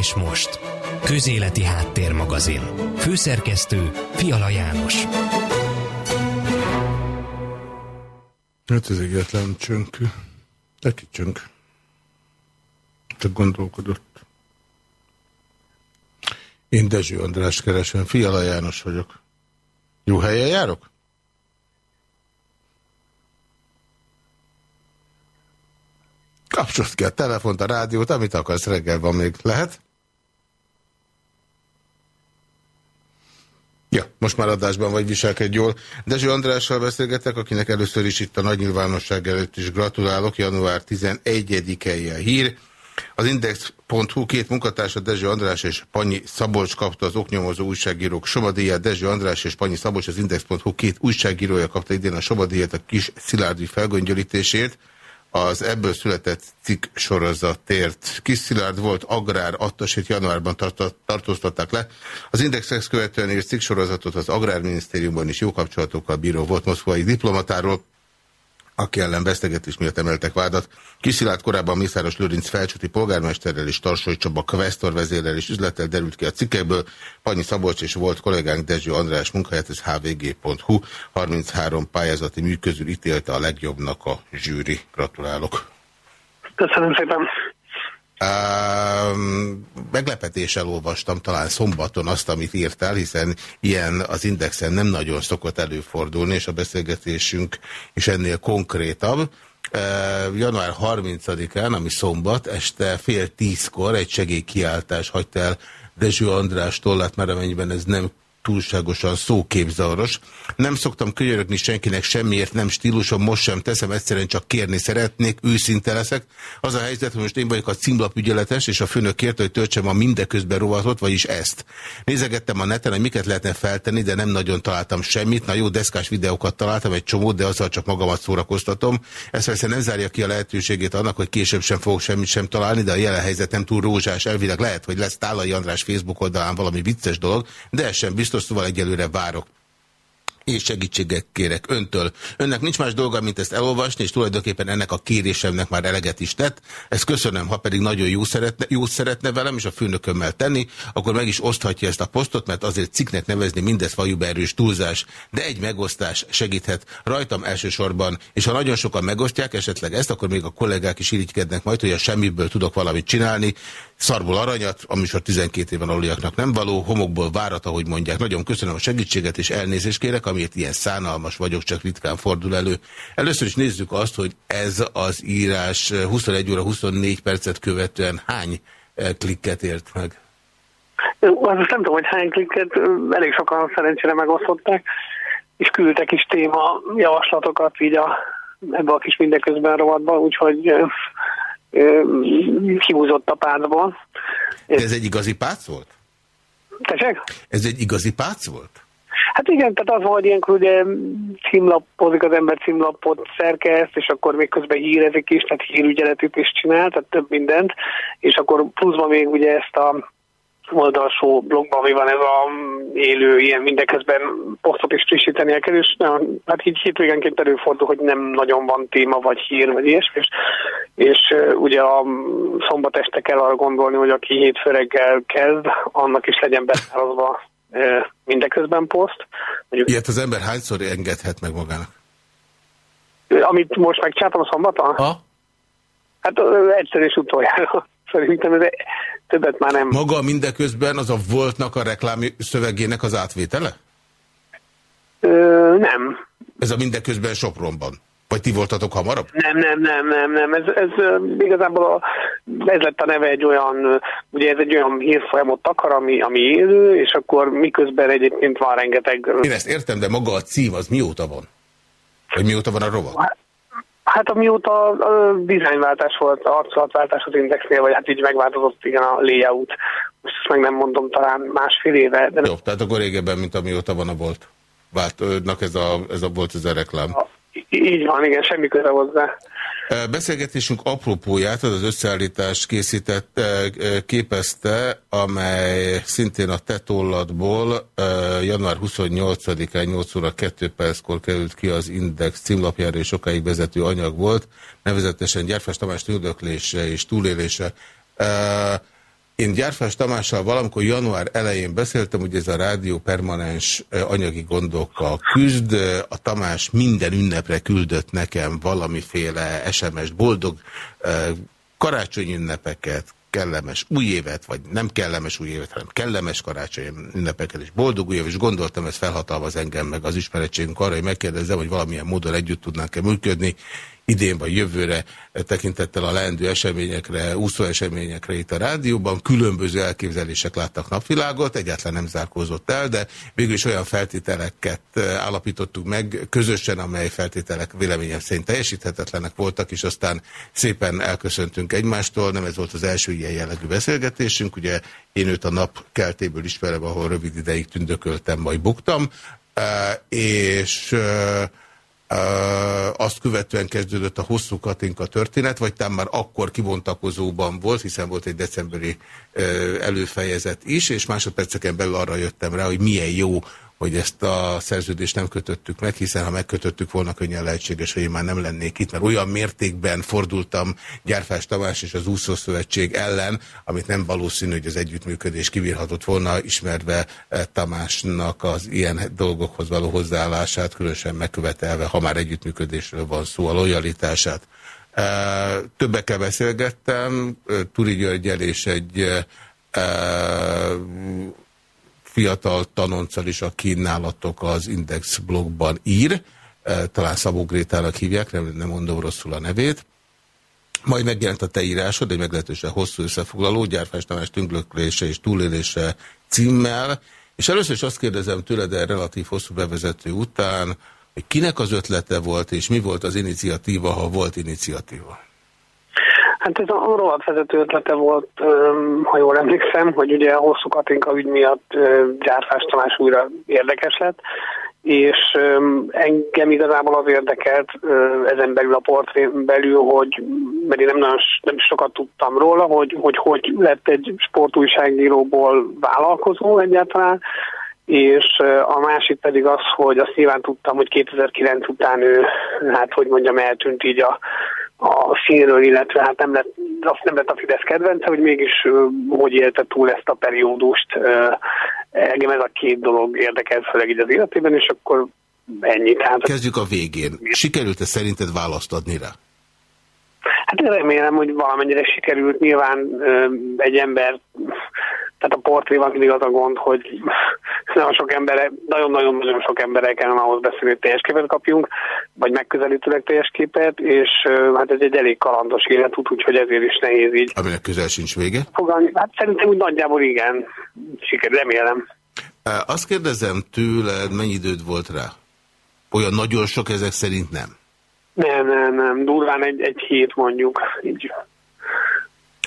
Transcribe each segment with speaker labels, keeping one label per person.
Speaker 1: És most, Közéleti Háttérmagazin. Főszerkesztő Fiala János.
Speaker 2: Hát ez egyetlen csönkű. De ki csönk. Csak gondolkodott. Én Dezső András keresem. Fiala János vagyok. Jó helyen járok? Kapcsolt ki a telefont, a rádiót, amit akarsz, reggel van még. Lehet? Ja, most már adásban vagy viselkedj jól. Dezső Andrással beszélgetek, akinek először is itt a nagy nyilvánosság előtt is gratulálok. Január 11-e a hír. Az Index.hu két munkatársa Dezső András és Panyi Szabolcs kapta az oknyomozó újságírók Sobadíját. Dezső András és Panyi Szabolcs az Index.hu két újságírója kapta idén a Sobadíjat a kis szilárdi felgöngyölítésért az ebből született cikk sorozatért. Kis Szilárd volt agrár attasét januárban tartóztatták le. Az Indexex követően írt cikk sorozatot az Agrárminisztériumban is jó kapcsolatokkal bíró volt moszkvai diplomatáról, aki ellen vesztegetés miatt emeltek vádat. Kiszilárd korábban Mészáros Lőrinc felcsúti polgármesterrel és Tarsoly Csaba Kvesztor vezérrel és üzlettel derült ki a cikkekből. Panyi Szabolcs és volt kollégánk Dezső András munkahelyet, ez hvg.hu. 33 pályázati mű közül ítélte a legjobbnak a zsűri. Gratulálok!
Speaker 3: Köszönöm szépen!
Speaker 2: Uh, meglepetéssel olvastam talán szombaton azt, amit írtál, hiszen ilyen az Indexen nem nagyon szokott előfordulni, és a beszélgetésünk is ennél konkrétabb. Uh, január 30-án, ami szombat, este fél tízkor egy segélykiáltás hagyta el Dezső András tollát, mert amennyiben ez nem túlságosan szóképzavaros. Nem szoktam könyörögni senkinek semmiért, nem stílusom, most sem teszem, egyszerűen csak kérni szeretnék, őszinte leszek. Az a helyzet, hogy most én vagyok a címlapügyeletes, és a főnök kérte, hogy töltsem a mindeközben rovatot, vagyis ezt. Nézegettem a neten, hogy miket lehetne feltenni, de nem nagyon találtam semmit. Na jó, deszkás videókat találtam, egy csomót, de azzal csak magamat szórakoztatom. Ez persze nem zárja ki a lehetőségét annak, hogy később sem fogok semmit sem találni, de a jelen helyzet nem túl rózsás. Elvileg lehet, hogy lesz Tálai András Facebook oldalán valami vicces dolog, de ez sem biztos biztos, szóval egyelőre várok és segítséget kérek öntől. Önnek nincs más dolga, mint ezt elolvasni, és tulajdonképpen ennek a kérésemnek már eleget is tett. Ezt köszönöm, ha pedig nagyon jó szeretne, jó szeretne velem, és a főnökömmel tenni, akkor meg is oszthatja ezt a posztot, mert azért cikknek nevezni mindez fajuba erős túlzás. De egy megosztás segíthet rajtam elsősorban, és ha nagyon sokan megosztják esetleg ezt, akkor még a kollégák is irigykednek majd, hogy a semmiből tudok valamit csinálni. Szarból aranyat, a műsor 12 éven aluliaknak nem való, homokból várat, ahogy mondják. Nagyon köszönöm a segítséget, és elnézést kérek, amiért ilyen szánalmas vagyok, csak ritkán fordul elő. Először is nézzük azt, hogy ez az írás 21 óra 24 percet követően hány eh, klikket ért meg?
Speaker 3: Azt nem tudom, hogy hány klikket, elég sokan szerencsére megosztották, és küldtek is téma javaslatokat így a, ebbe a kis mindeközben rovatba, úgyhogy kihúzott a pártból.
Speaker 2: De ez egy igazi pác volt?
Speaker 3: Tessék?
Speaker 2: Ez egy igazi pác volt?
Speaker 3: Hát igen, tehát az, hogy ilyenkor ugye címlapozik az ember címlapot szerkeszt, és akkor még közben hírezik is, tehát hírügyeletük is csinál, tehát több mindent, és akkor pluszban még ugye ezt a oldalsó blogban, ami van ez a élő, ilyen mindeközben posztot is frissíteni kell, és nem, hát így hétvégenként előfordul, hogy nem nagyon van téma, vagy hír, vagy ilyesmi, és, és ugye a szombat este kell arra gondolni, hogy aki hétfő reggel kezd, annak is legyen beszállazva mindeközben poszt.
Speaker 2: Mondjuk, Ilyet az ember hányszor engedhet meg magának?
Speaker 3: Amit most megcsináltam a szombaton?
Speaker 2: Ha?
Speaker 3: Hát egyszer és utoljára. Szerintem ez többet már nem.
Speaker 2: Maga mindeközben az a voltnak a reklám szövegének az átvétele?
Speaker 3: Ö, nem.
Speaker 2: Ez a mindeközben Sopronban? Vagy ti voltatok hamarabb?
Speaker 3: Nem, nem, nem, nem, nem. Ez, ez igazából a, ez lett a neve egy olyan, ugye ez egy olyan hírfolyamot takar, ami, ami élő, és akkor miközben egyébként van rengeteg...
Speaker 2: Én ezt értem, de maga a cím az mióta van? Vagy mióta van a rovat?
Speaker 3: Hát, hát amióta a dizájnváltás volt, arculatváltás az Indexnél, vagy hát így megváltozott igen a layout. Most ezt meg nem mondom, talán másfél éve. De
Speaker 2: Jó, tehát akkor régebben, mint amióta van a volt. Váltnak ez a, ez a volt, ez a reklám. A,
Speaker 3: így van, igen, semmi köze hozzá.
Speaker 2: Beszélgetésünk apropóját, az összeállítás készített, képezte, amely szintén a tetollatból január 28-án 8 óra 2 perckor került ki az Index címlapjára és sokáig vezető anyag volt, nevezetesen Gyárfás Tamás tüldöklése és túlélése. Én Gyárfás Tamással valamikor január elején beszéltem, hogy ez a rádió permanens anyagi gondokkal küzd. A Tamás minden ünnepre küldött nekem valamiféle SMS-t, boldog karácsony ünnepeket, kellemes új évet, vagy nem kellemes új évet, hanem kellemes karácsony ünnepeket, és boldog új év, és gondoltam, ez felhatalmaz engem meg az ismeretségünk arra, hogy megkérdezem, hogy valamilyen módon együtt tudnánk-e működni, idén vagy jövőre tekintettel a leendő eseményekre, úszó eseményekre itt a rádióban. Különböző elképzelések láttak napvilágot, egyáltalán nem zárkózott el, de végül is olyan feltételeket állapítottuk meg közösen, amely feltételek véleményem szerint teljesíthetetlenek voltak, és aztán szépen elköszöntünk egymástól. Nem ez volt az első ilyen jellegű beszélgetésünk. Ugye én őt a nap keltéből ismerem, ahol rövid ideig tündököltem, majd buktam, és azt követően kezdődött a hosszú Katinka történet, vagy tám már akkor kibontakozóban volt, hiszen volt egy decemberi előfejezet is, és másodperceken belül arra jöttem rá, hogy milyen jó hogy ezt a szerződést nem kötöttük meg, hiszen ha megkötöttük volna, könnyen lehetséges, hogy én már nem lennék itt, mert olyan mértékben fordultam Gyárfás Tamás és az Úszószövetség ellen, amit nem valószínű, hogy az együttműködés kivírhatott volna, ismerve eh, Tamásnak az ilyen dolgokhoz való hozzáállását, különösen megkövetelve, ha már együttműködésről van szó, a lojalitását. Eh, többekkel beszélgettem, eh, Turi Györgyel és egy fiatal tanonccal is, aki nálatok az Index blogban ír, e, talán Szabó Grétának hívják, nem, nem mondom rosszul a nevét. Majd megjelent a te írásod, egy meglehetősen hosszú összefoglaló, gyárfás Tamás tünglöklése és túlélése címmel, és először is azt kérdezem tőled el relatív hosszú bevezető után, hogy kinek az ötlete volt, és mi volt az iniciatíva, ha volt iniciatíva?
Speaker 3: Hát ez a rohadt vezető ötlete volt, ha jól emlékszem, hogy ugye a hosszú Katinka ügy miatt Gyárfás Tamás újra érdekes lett, és engem igazából az érdekelt ezen belül a portrén belül, hogy, mert én nem nagyon nem sokat tudtam róla, hogy hogy, hogy lett egy sportújságíróból vállalkozó egyáltalán, és a másik pedig az, hogy azt nyilván tudtam, hogy 2009 után ő, hát hogy mondjam, eltűnt így a a színről, illetve hát nem lett, azt nem lett a Fidesz kedvence, hogy mégis hogy élte túl ezt a periódust. Engem ez a két dolog érdekel, főleg így az életében, és akkor ennyi. Tehát
Speaker 2: Kezdjük a végén. Sikerült-e szerinted választ adni rá?
Speaker 3: Hát remélem, hogy valamennyire sikerült. Nyilván egy ember tehát a portréval mindig az a gond, hogy nagyon sok embere, nagyon-nagyon-nagyon sok emberre kellene ahhoz beszélni, hogy teljes képet kapjunk, vagy megközelítőleg teljes képet, és hát ez egy elég kalandos életút, úgyhogy ezért is nehéz így.
Speaker 2: Aminek közel sincs vége?
Speaker 3: Fogalmi, hát szerintem úgy nagyjából igen. Siker, remélem.
Speaker 2: Azt kérdezem tőled, mennyi időd volt rá? Olyan nagyon sok ezek szerint nem?
Speaker 3: Nem, nem, nem. Durván egy, egy hét mondjuk. Így.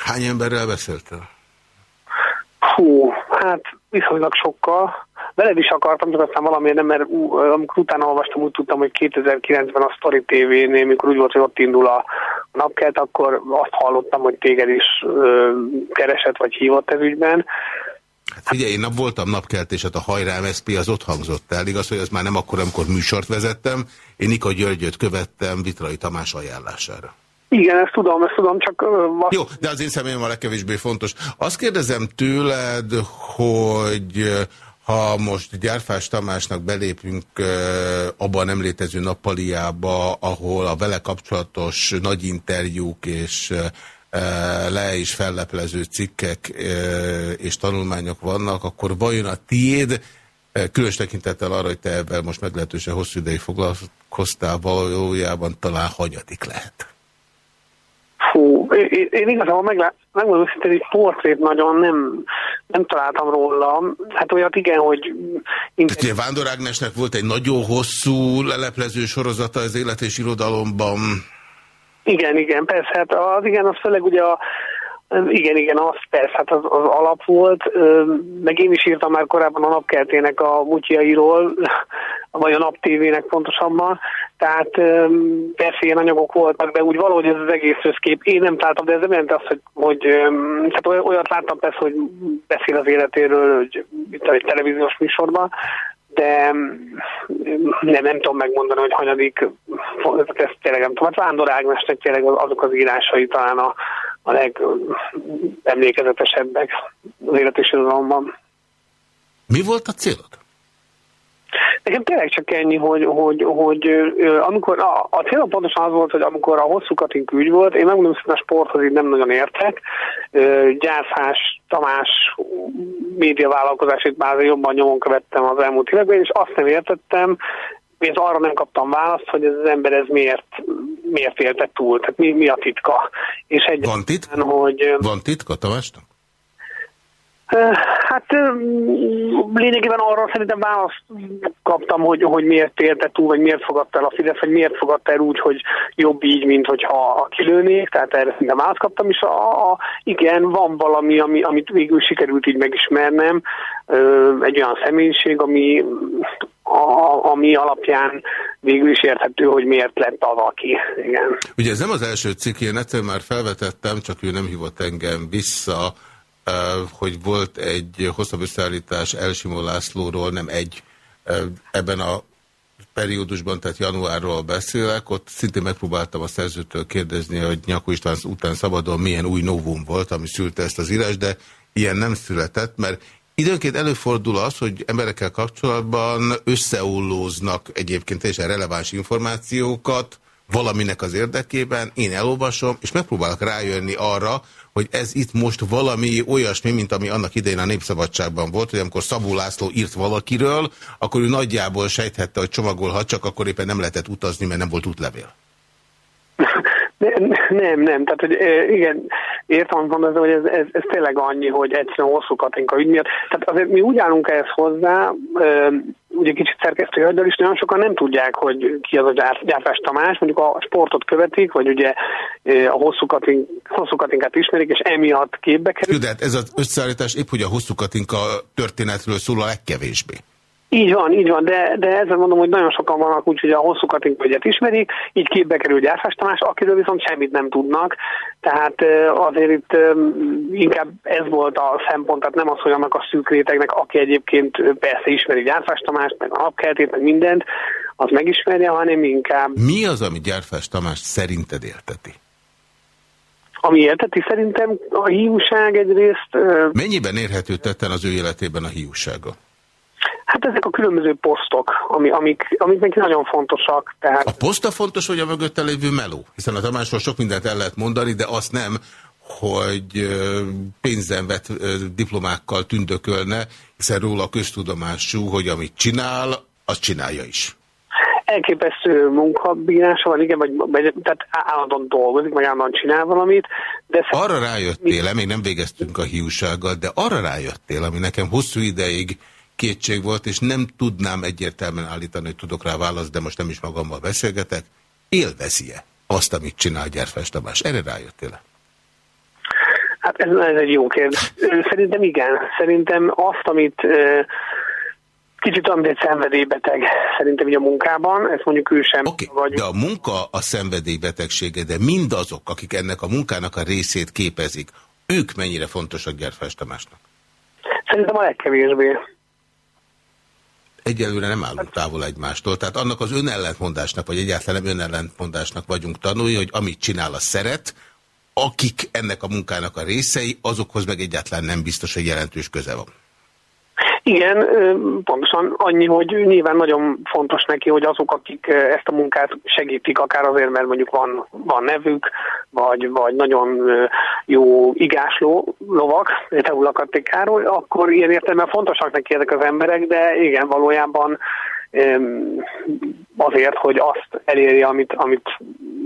Speaker 2: Hány emberrel beszéltél?
Speaker 3: Hú, hát viszonylag sokkal. Veled is akartam, csak aztán valamiért nem, mert ú, amikor utána olvastam, úgy tudtam, hogy 2009-ben a Story TV-nél, mikor úgy volt, hogy ott indul a napkelt, akkor azt hallottam, hogy téged is ö, keresett vagy hívott ez ügyben.
Speaker 2: Hát figyelj, én nap voltam napkeltéset, a Hajrám SP az ott hangzott el. Igaz, hogy az már nem akkor, amikor műsort vezettem. Én Nika Györgyöt követtem Vitrai Tamás ajánlására.
Speaker 3: Igen, ezt tudom, ezt tudom, csak...
Speaker 2: Jó, de az én személyem a legkevésbé fontos. Azt kérdezem tőled, hogy ha most Gyárfás Tamásnak belépünk abban nem létező nappaliába, ahol a vele kapcsolatos nagy interjúk és le is felleplező cikkek és tanulmányok vannak, akkor vajon a tiéd, különös tekintettel arra, hogy te ebben most meglehetősen hosszú ideig foglalkoztál, valójában talán hanyadik lehet?
Speaker 3: Fú, én, én igazából meglát, megmondom hogy egy portrét nagyon nem, nem találtam róla. Hát olyat igen, hogy...
Speaker 2: Tehát ugye Vándor Ágnesnek volt egy nagyon hosszú leleplező sorozata az élet és irodalomban.
Speaker 3: Igen, igen, persze. Hát az igen, az főleg ugye a, Igen, igen, az persze, hát az, az alap volt. Meg én is írtam már korábban a napkeltének a mutjairól, vagy a naptévének pontosabban. Tehát persze ilyen anyagok voltak, de úgy valahogy ez az egész összkép. Én nem találtam, de ez nem jelenti azt, hogy, hogy tehát olyat láttam persze, hogy beszél az életéről, hogy itt egy televíziós műsorban, de nem, nem tudom megmondani, hogy hanyadik, ezt tényleg nem tudom. Hát Vándor Ágnesnek tényleg azok az írásai talán a, a legemlékezetesebbek az életésirodalomban.
Speaker 2: Mi volt a célod?
Speaker 3: Nekem tényleg csak ennyi, hogy, hogy, hogy amikor a, a célom pontosan az volt, hogy amikor a hosszú Katink ügy volt, én megmondom, hogy a sporthoz így nem nagyon értek. Gyárfás, Tamás médiavállalkozásét már jobban nyomon követtem az elmúlt években, és azt nem értettem, én arra nem kaptam választ, hogy ez az ember ez miért, miért élte túl, tehát mi, mi a titka.
Speaker 2: És egy Van titka? Hogy, Van titka Tamásnak?
Speaker 3: Hát lényegében arra szerintem választ kaptam, hogy, hogy miért érte túl, vagy miért fogadta el a Fidesz, vagy miért fogadta el úgy, hogy jobb így, mint hogyha kilőnék, tehát erre szerintem választ kaptam, és a, a, igen, van valami, ami, amit végül sikerült így megismernem, egy olyan személyiség, ami, a, ami alapján végül is érthető, hogy miért lett az, aki. Igen.
Speaker 2: Ugye ez nem az első cikk, én egyszer már felvetettem, csak ő nem hívott engem vissza, hogy volt egy hosszabb összeállítás Elsimó Lászlóról, nem egy, ebben a periódusban, tehát januárról beszélek, ott szintén megpróbáltam a szerzőtől kérdezni, hogy Nyakó István után szabadon milyen új novum volt, ami szülte ezt az írás, de ilyen nem született, mert időnként előfordul az, hogy emberekkel kapcsolatban összeollóznak egyébként teljesen releváns információkat, valaminek az érdekében, én elolvasom, és megpróbálok rájönni arra, hogy ez itt most valami olyasmi, mint ami annak idején a Népszabadságban volt, hogy amikor Szabó László írt valakiről, akkor ő nagyjából sejthette, hogy csomagolhat, csak akkor éppen nem lehetett utazni, mert nem volt útlevél.
Speaker 3: Nem, nem, nem. Tehát, hogy igen, értem, mondod, hogy ez, ez, ez tényleg annyi, hogy egyszerűen hosszú Katinka ügy miatt. Tehát azért mi úgy állunk ehhez hozzá, ugye kicsit szerkesztő hölgyel is nagyon sokan nem tudják, hogy ki az a gyár, Gyárfás Tamás, mondjuk a sportot követik, vagy ugye a hosszú, katink, hosszú katinkát ismerik, és emiatt képbe kerül.
Speaker 2: de hát ez az összeállítás épp, hogy a hosszú katinka történetről szól a legkevésbé.
Speaker 3: Így van, így van, de, de ezzel mondom, hogy nagyon sokan vannak úgy, hogy a hosszú katinkönyvet ismerik, így képbe kerül Gyárfás Tamás, akiről viszont semmit nem tudnak, tehát azért itt inkább ez volt a szempont, tehát nem az, hogy annak a szűk rétegnek, aki egyébként persze ismeri Gyárfás Tamást, meg a napkeltét, meg mindent, az megismerje, hanem inkább...
Speaker 2: Mi az, ami Gyárfás Tamás szerinted élteti?
Speaker 3: Ami érteti, szerintem a hiúság egyrészt...
Speaker 2: Mennyiben érhető tetten az ő életében a hiúsága?
Speaker 3: Hát ezek a különböző posztok, ami, amik, amik neki nagyon fontosak. Tehát...
Speaker 2: A poszta fontos, vagy a mögötte lévő meló? Hiszen a Tamásról sok mindent el lehet mondani, de azt nem, hogy pénzen vett diplomákkal tündökölne, hiszen róla köztudomású, hogy amit csinál, azt csinálja is.
Speaker 3: Elképesztő munkabírása van, igen, vagy, vagy tehát állandóan dolgozik, vagy állandóan csinál valamit. De
Speaker 2: arra rájöttél, még nem végeztünk a hiúsággal, de arra rájöttél, ami nekem hosszú ideig kétség volt, és nem tudnám egyértelműen állítani, hogy tudok rá választ, de most nem is magammal beszélgetek. Élvezi-e azt, amit csinál Gyerfes Tamás? Erre rájöttél -e?
Speaker 3: Hát ez, ez egy jó kérdés. Szerintem igen. Szerintem azt, amit kicsit olyan, mint egy szenvedélybeteg szerintem így a munkában, ezt mondjuk ő sem
Speaker 2: okay, vagy. De a munka a szenvedélybetegsége, de mindazok, akik ennek a munkának a részét képezik, ők mennyire fontosak Gerfes Tamásnak?
Speaker 3: Szerintem a legkevésbé
Speaker 2: egyelőre nem állunk távol egymástól. Tehát annak az önellentmondásnak, vagy egyáltalán nem önellentmondásnak vagyunk tanulni, hogy amit csinál a szeret, akik ennek a munkának a részei, azokhoz meg egyáltalán nem biztos, hogy jelentős köze van.
Speaker 3: Igen, pontosan annyi, hogy nyilván nagyon fontos neki, hogy azok, akik ezt a munkát segítik, akár azért, mert mondjuk van, van nevük, vagy, vagy nagyon jó igásló lovak, a Károly, akkor ilyen értelemben fontosak neki ezek az emberek, de igen, valójában azért, hogy azt elérje, amit, amit,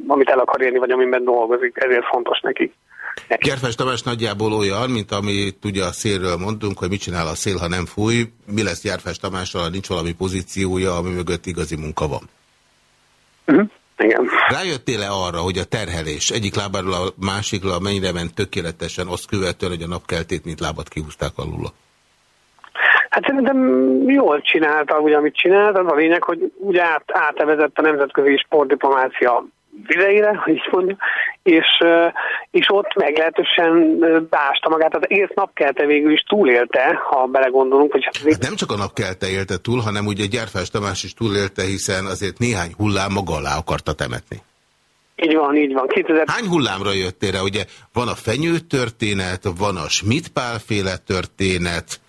Speaker 3: amit el akar érni, vagy amiben dolgozik, ezért fontos neki.
Speaker 2: Gerfes Tamás nagyjából olyan, mint amit ugye a szélről mondunk, hogy mit csinál a szél, ha nem fúj. Mi lesz Gerfes Tamással, ha nincs valami pozíciója, ami mögött igazi munka van?
Speaker 3: Uh -huh. Igen.
Speaker 2: Rájöttél-e arra, hogy a terhelés egyik lábáról a másikra mennyire ment tökéletesen, azt követően, hogy a napkeltét, mint lábat kihúzták alul?
Speaker 3: Hát szerintem jól csinálta, ugye, amit csinált. Az a lényeg, hogy ugye át, átevezett a nemzetközi sportdiplomácia vizeire, hogy így mondjuk, és, és ott meglehetősen beásta magát. Az egész napkelte végül is túlélte, ha belegondolunk. Hogy
Speaker 2: hát hát nem csak a napkelte élte túl, hanem ugye Gyárfás Tamás is túlélte, hiszen azért néhány hullám maga alá akarta temetni.
Speaker 3: Így van, így van. 2000...
Speaker 2: Hány hullámra jöttél rá? Ugye van a fenyő történet, van a Schmidt Pál féle történet,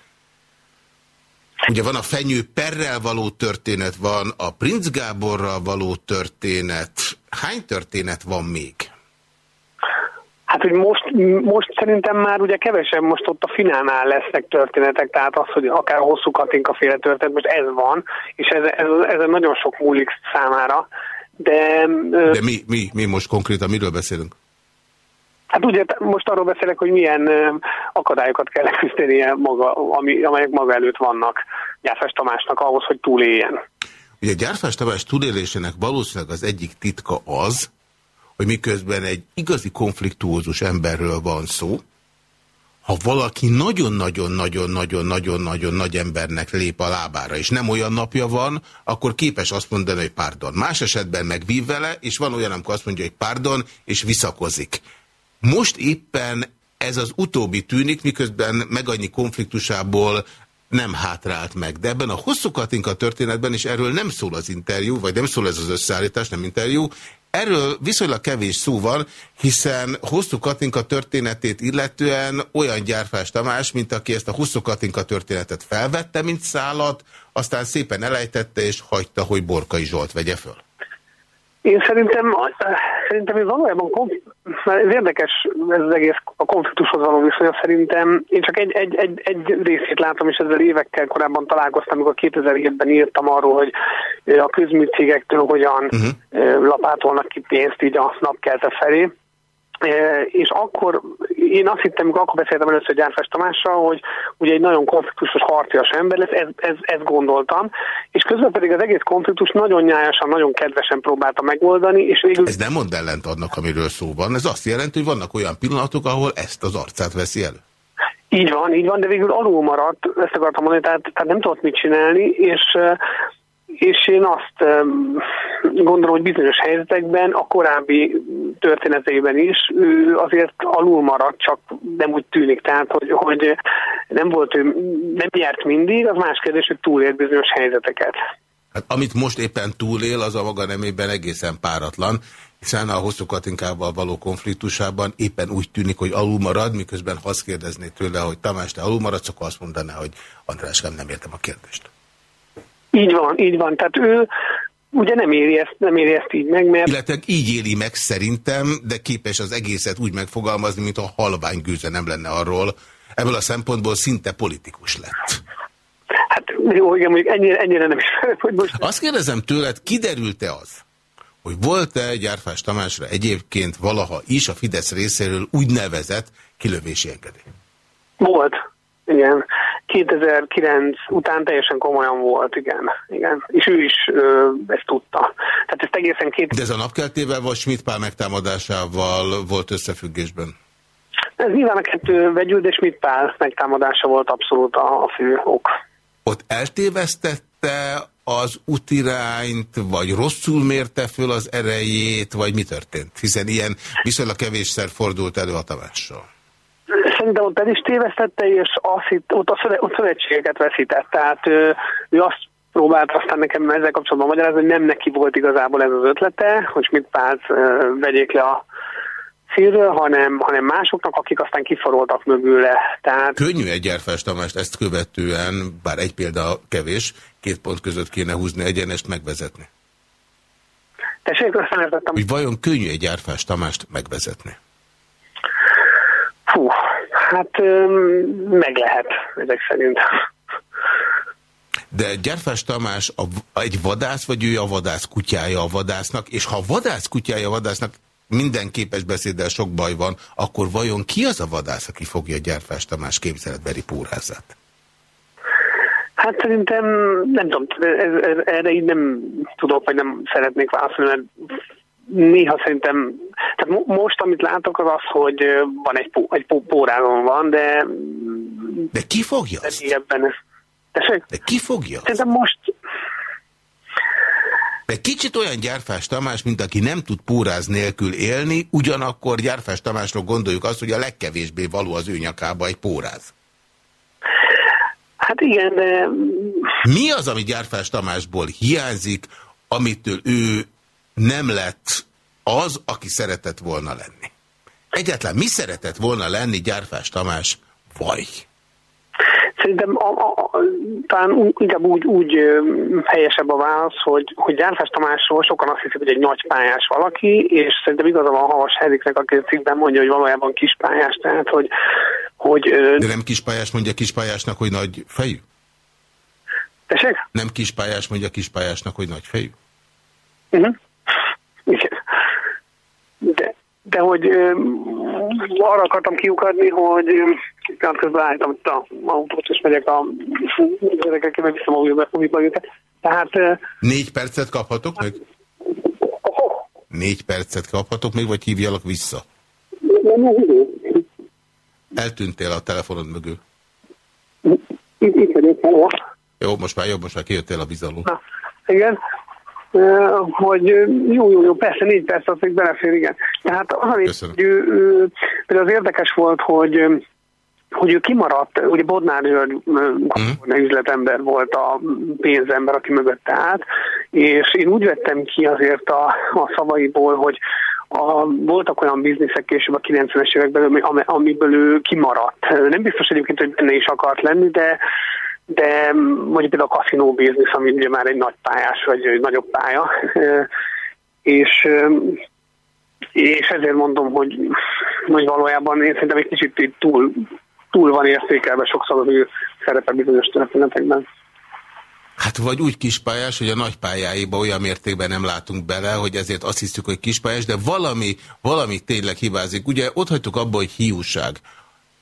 Speaker 2: Ugye van a fenyő perrel való történet, van a Prince Gáborral való történet. Hány történet van még?
Speaker 3: Hát, hogy most, most szerintem már ugye kevesebb, most ott a finálnál lesznek történetek, tehát az, hogy akár a hosszú Katinka féle történet, most ez van, és ez, ez, ez nagyon sok múlik számára. De,
Speaker 2: de mi, mi, mi most konkrétan miről beszélünk?
Speaker 3: Hát ugye most arról beszélek, hogy milyen akadályokat kell leküzdenie, maga, ami, amelyek maga előtt vannak Gyárfás Tamásnak ahhoz, hogy túléljen.
Speaker 2: Ugye Gyárfás Tamás túlélésének valószínűleg az egyik titka az, hogy miközben egy igazi konfliktuózus emberről van szó, ha valaki nagyon-nagyon-nagyon-nagyon-nagyon-nagyon nagy embernek lép a lábára, és nem olyan napja van, akkor képes azt mondani, hogy pardon. Más esetben megvív vele, és van olyan, amikor azt mondja, hogy pardon, és visszakozik. Most éppen ez az utóbbi tűnik, miközben meg annyi konfliktusából nem hátrált meg. De ebben a hosszú Katinka történetben is erről nem szól az interjú, vagy nem szól ez az összeállítás, nem interjú. Erről viszonylag kevés szó van, hiszen hosszú Katinka történetét illetően olyan gyárfás Tamás, mint aki ezt a hosszú Katinka történetet felvette, mint szállat, aztán szépen elejtette és hagyta, hogy Borkai Zsolt vegye föl.
Speaker 3: Én szerintem, szerintem ez valójában ez érdekes ez az egész a konfliktushoz való viszonya szerintem. Én csak egy, egy, egy, egy részét látom, és ezzel évekkel korábban találkoztam, amikor 2007-ben írtam arról, hogy a közműcégektől hogyan uh-huh. lapátolnak ki pénzt így a napkelte felé. És akkor én azt hittem, amikor akkor beszéltem először Gyárfás Tamással, hogy ugye egy nagyon konfliktusos, harcias ember lesz, ez, ez, ezt gondoltam, és közben pedig az egész konfliktus nagyon nyájasan, nagyon kedvesen próbálta megoldani, és végül...
Speaker 2: Ez nem mond ellent annak, amiről szó van, ez azt jelenti, hogy vannak olyan pillanatok, ahol ezt az arcát veszi elő.
Speaker 3: Így van, így van, de végül alul maradt, ezt akartam mondani, tehát, tehát nem tudott mit csinálni, és és én azt gondolom, hogy bizonyos helyzetekben, a korábbi történeteiben is ő azért alul maradt, csak nem úgy tűnik, tehát hogy, hogy nem volt ő, nem járt mindig, az más kérdés, hogy túlélt bizonyos helyzeteket.
Speaker 2: Hát, amit most éppen túlél, az a maga nemében egészen páratlan, hiszen a hosszú Katinkával való konfliktusában éppen úgy tűnik, hogy alul marad, miközben ha azt kérdezné tőle, hogy Tamás, te alul maradsz, akkor azt mondaná, hogy András, nem értem a kérdést.
Speaker 3: Így van, így van. Tehát ő ugye nem éri ezt, nem éri ezt így meg, mert...
Speaker 2: Illetve így éli meg szerintem, de képes az egészet úgy megfogalmazni, mint a halvány gőze nem lenne arról. Ebből a szempontból szinte politikus lett.
Speaker 3: Hát jó, igen, mondjuk ennyire, ennyire nem is hogy most...
Speaker 2: Azt kérdezem tőled, kiderült-e az, hogy volt-e Gyárfás Tamásra egyébként valaha is a Fidesz részéről úgynevezett kilövési engedély?
Speaker 3: Volt, igen. 2009 után teljesen komolyan volt, igen. igen. És ő is ö, ezt tudta. Tehát ezt egészen két...
Speaker 2: De ez a napkeltével vagy Schmidt-Pál megtámadásával volt összefüggésben?
Speaker 3: Ez nyilván a kettő vegyül, de Schmidt-Pál megtámadása volt abszolút a, a fő ok.
Speaker 2: Ott eltévesztette az utirányt, vagy rosszul mérte föl az erejét, vagy mi történt? Hiszen ilyen viszonylag kevésszer fordult elő a tavással
Speaker 3: szerintem ott el is tévesztette, és azt itt, ott a szöve, ott szövetségeket veszített. Tehát ő, ő azt próbált aztán nekem ezzel kapcsolatban magyarázni, hogy nem neki volt igazából ez az ötlete, hogy mit párt vegyék le a színről, hanem, hanem másoknak, akik aztán kiforoltak mögüle. Tehát...
Speaker 2: Könnyű egy Tamást ezt követően, bár egy példa kevés, két pont között kéne húzni egyenest megvezetni.
Speaker 3: Tessék, azt nem értettem.
Speaker 2: Hogy vajon könnyű egy Tamást megvezetni?
Speaker 3: Fú, Hát meg lehet, ezek szerint.
Speaker 2: De Gyerfás Tamás a, egy vadász, vagy ő a vadász kutyája a vadásznak? És ha a vadász kutyája a vadásznak minden képes beszéddel sok baj van, akkor vajon ki az a vadász, aki fogja Gyerfás Tamás képzeletbeli pórázat?
Speaker 3: Hát szerintem, nem tudom, ez, ez, erre így nem tudok, vagy nem szeretnék válaszolni, mert néha szerintem, tehát most, amit látok, az az, hogy van egy, pó, egy pó, pórálon van, de...
Speaker 2: De ki fogja
Speaker 3: azt? Ebben ez,
Speaker 2: de ki fogja
Speaker 3: Szerintem most...
Speaker 2: De kicsit olyan Gyárfás Tamás, mint aki nem tud póráz nélkül élni, ugyanakkor Gyárfás Tamásról gondoljuk azt, hogy a legkevésbé való az ő nyakába egy póráz.
Speaker 3: Hát igen, de...
Speaker 2: Mi az, ami Gyárfás Tamásból hiányzik, amitől ő nem lett az, aki szeretett volna lenni? Egyetlen mi szeretett volna lenni Gyárfás Tamás vaj?
Speaker 3: Szerintem a, a, a, talán inkább úgy, úgy helyesebb a válasz, hogy, hogy Gyárfás Tamásról sokan azt hiszik, hogy egy nagy pályás valaki, és szerintem igaza van Havas Henriknek, aki cikkben mondja, hogy valójában kispályás, tehát hogy... hogy
Speaker 2: De nem kispályás mondja kispályásnak, hogy nagy fejű?
Speaker 3: Tessék?
Speaker 2: Nem kispályás mondja kispályásnak, hogy nagy fejű?
Speaker 3: Uh -huh. De, de hogy arra akartam kiukadni, hogy pillanat közben állítom itt a autót, és megyek a gyerekekkel, meg viszem a újba őket. Tehát...
Speaker 2: Négy percet kaphatok meg? Négy percet kaphatok még, vagy hívjalak vissza? Eltűntél a telefonod mögül.
Speaker 3: Itt, itt vagyok,
Speaker 2: Jó, most már jobb, most már kijöttél a bizaló.
Speaker 3: Na, igen hogy jó, jó, jó, persze, négy perc, az még belefér, igen. Tehát az, ami, hogy ő, ő, például az érdekes volt, hogy hogy ő kimaradt, ugye Bodnár György mm. üzletember volt a pénzember, aki mögötte állt, és én úgy vettem ki azért a, a szavaiból, hogy a, voltak olyan bizniszek később a 90-es években, amiből ő kimaradt. Nem biztos egyébként, hogy benne is akart lenni, de de mondjuk például a kaszinó biznisz, ami ugye már egy nagy pályás, vagy egy nagyobb pálya, és, és ezért mondom, hogy, hogy valójában én szerintem egy kicsit túl, túl van értékelve sokszor az ő szerepe bizonyos történetekben.
Speaker 2: Hát vagy úgy kispályás, hogy a nagy pályáiba olyan mértékben nem látunk bele, hogy ezért azt hiszük, hogy kispályás, de valami, valami tényleg hibázik. Ugye ott hagytuk abba, hogy hiúság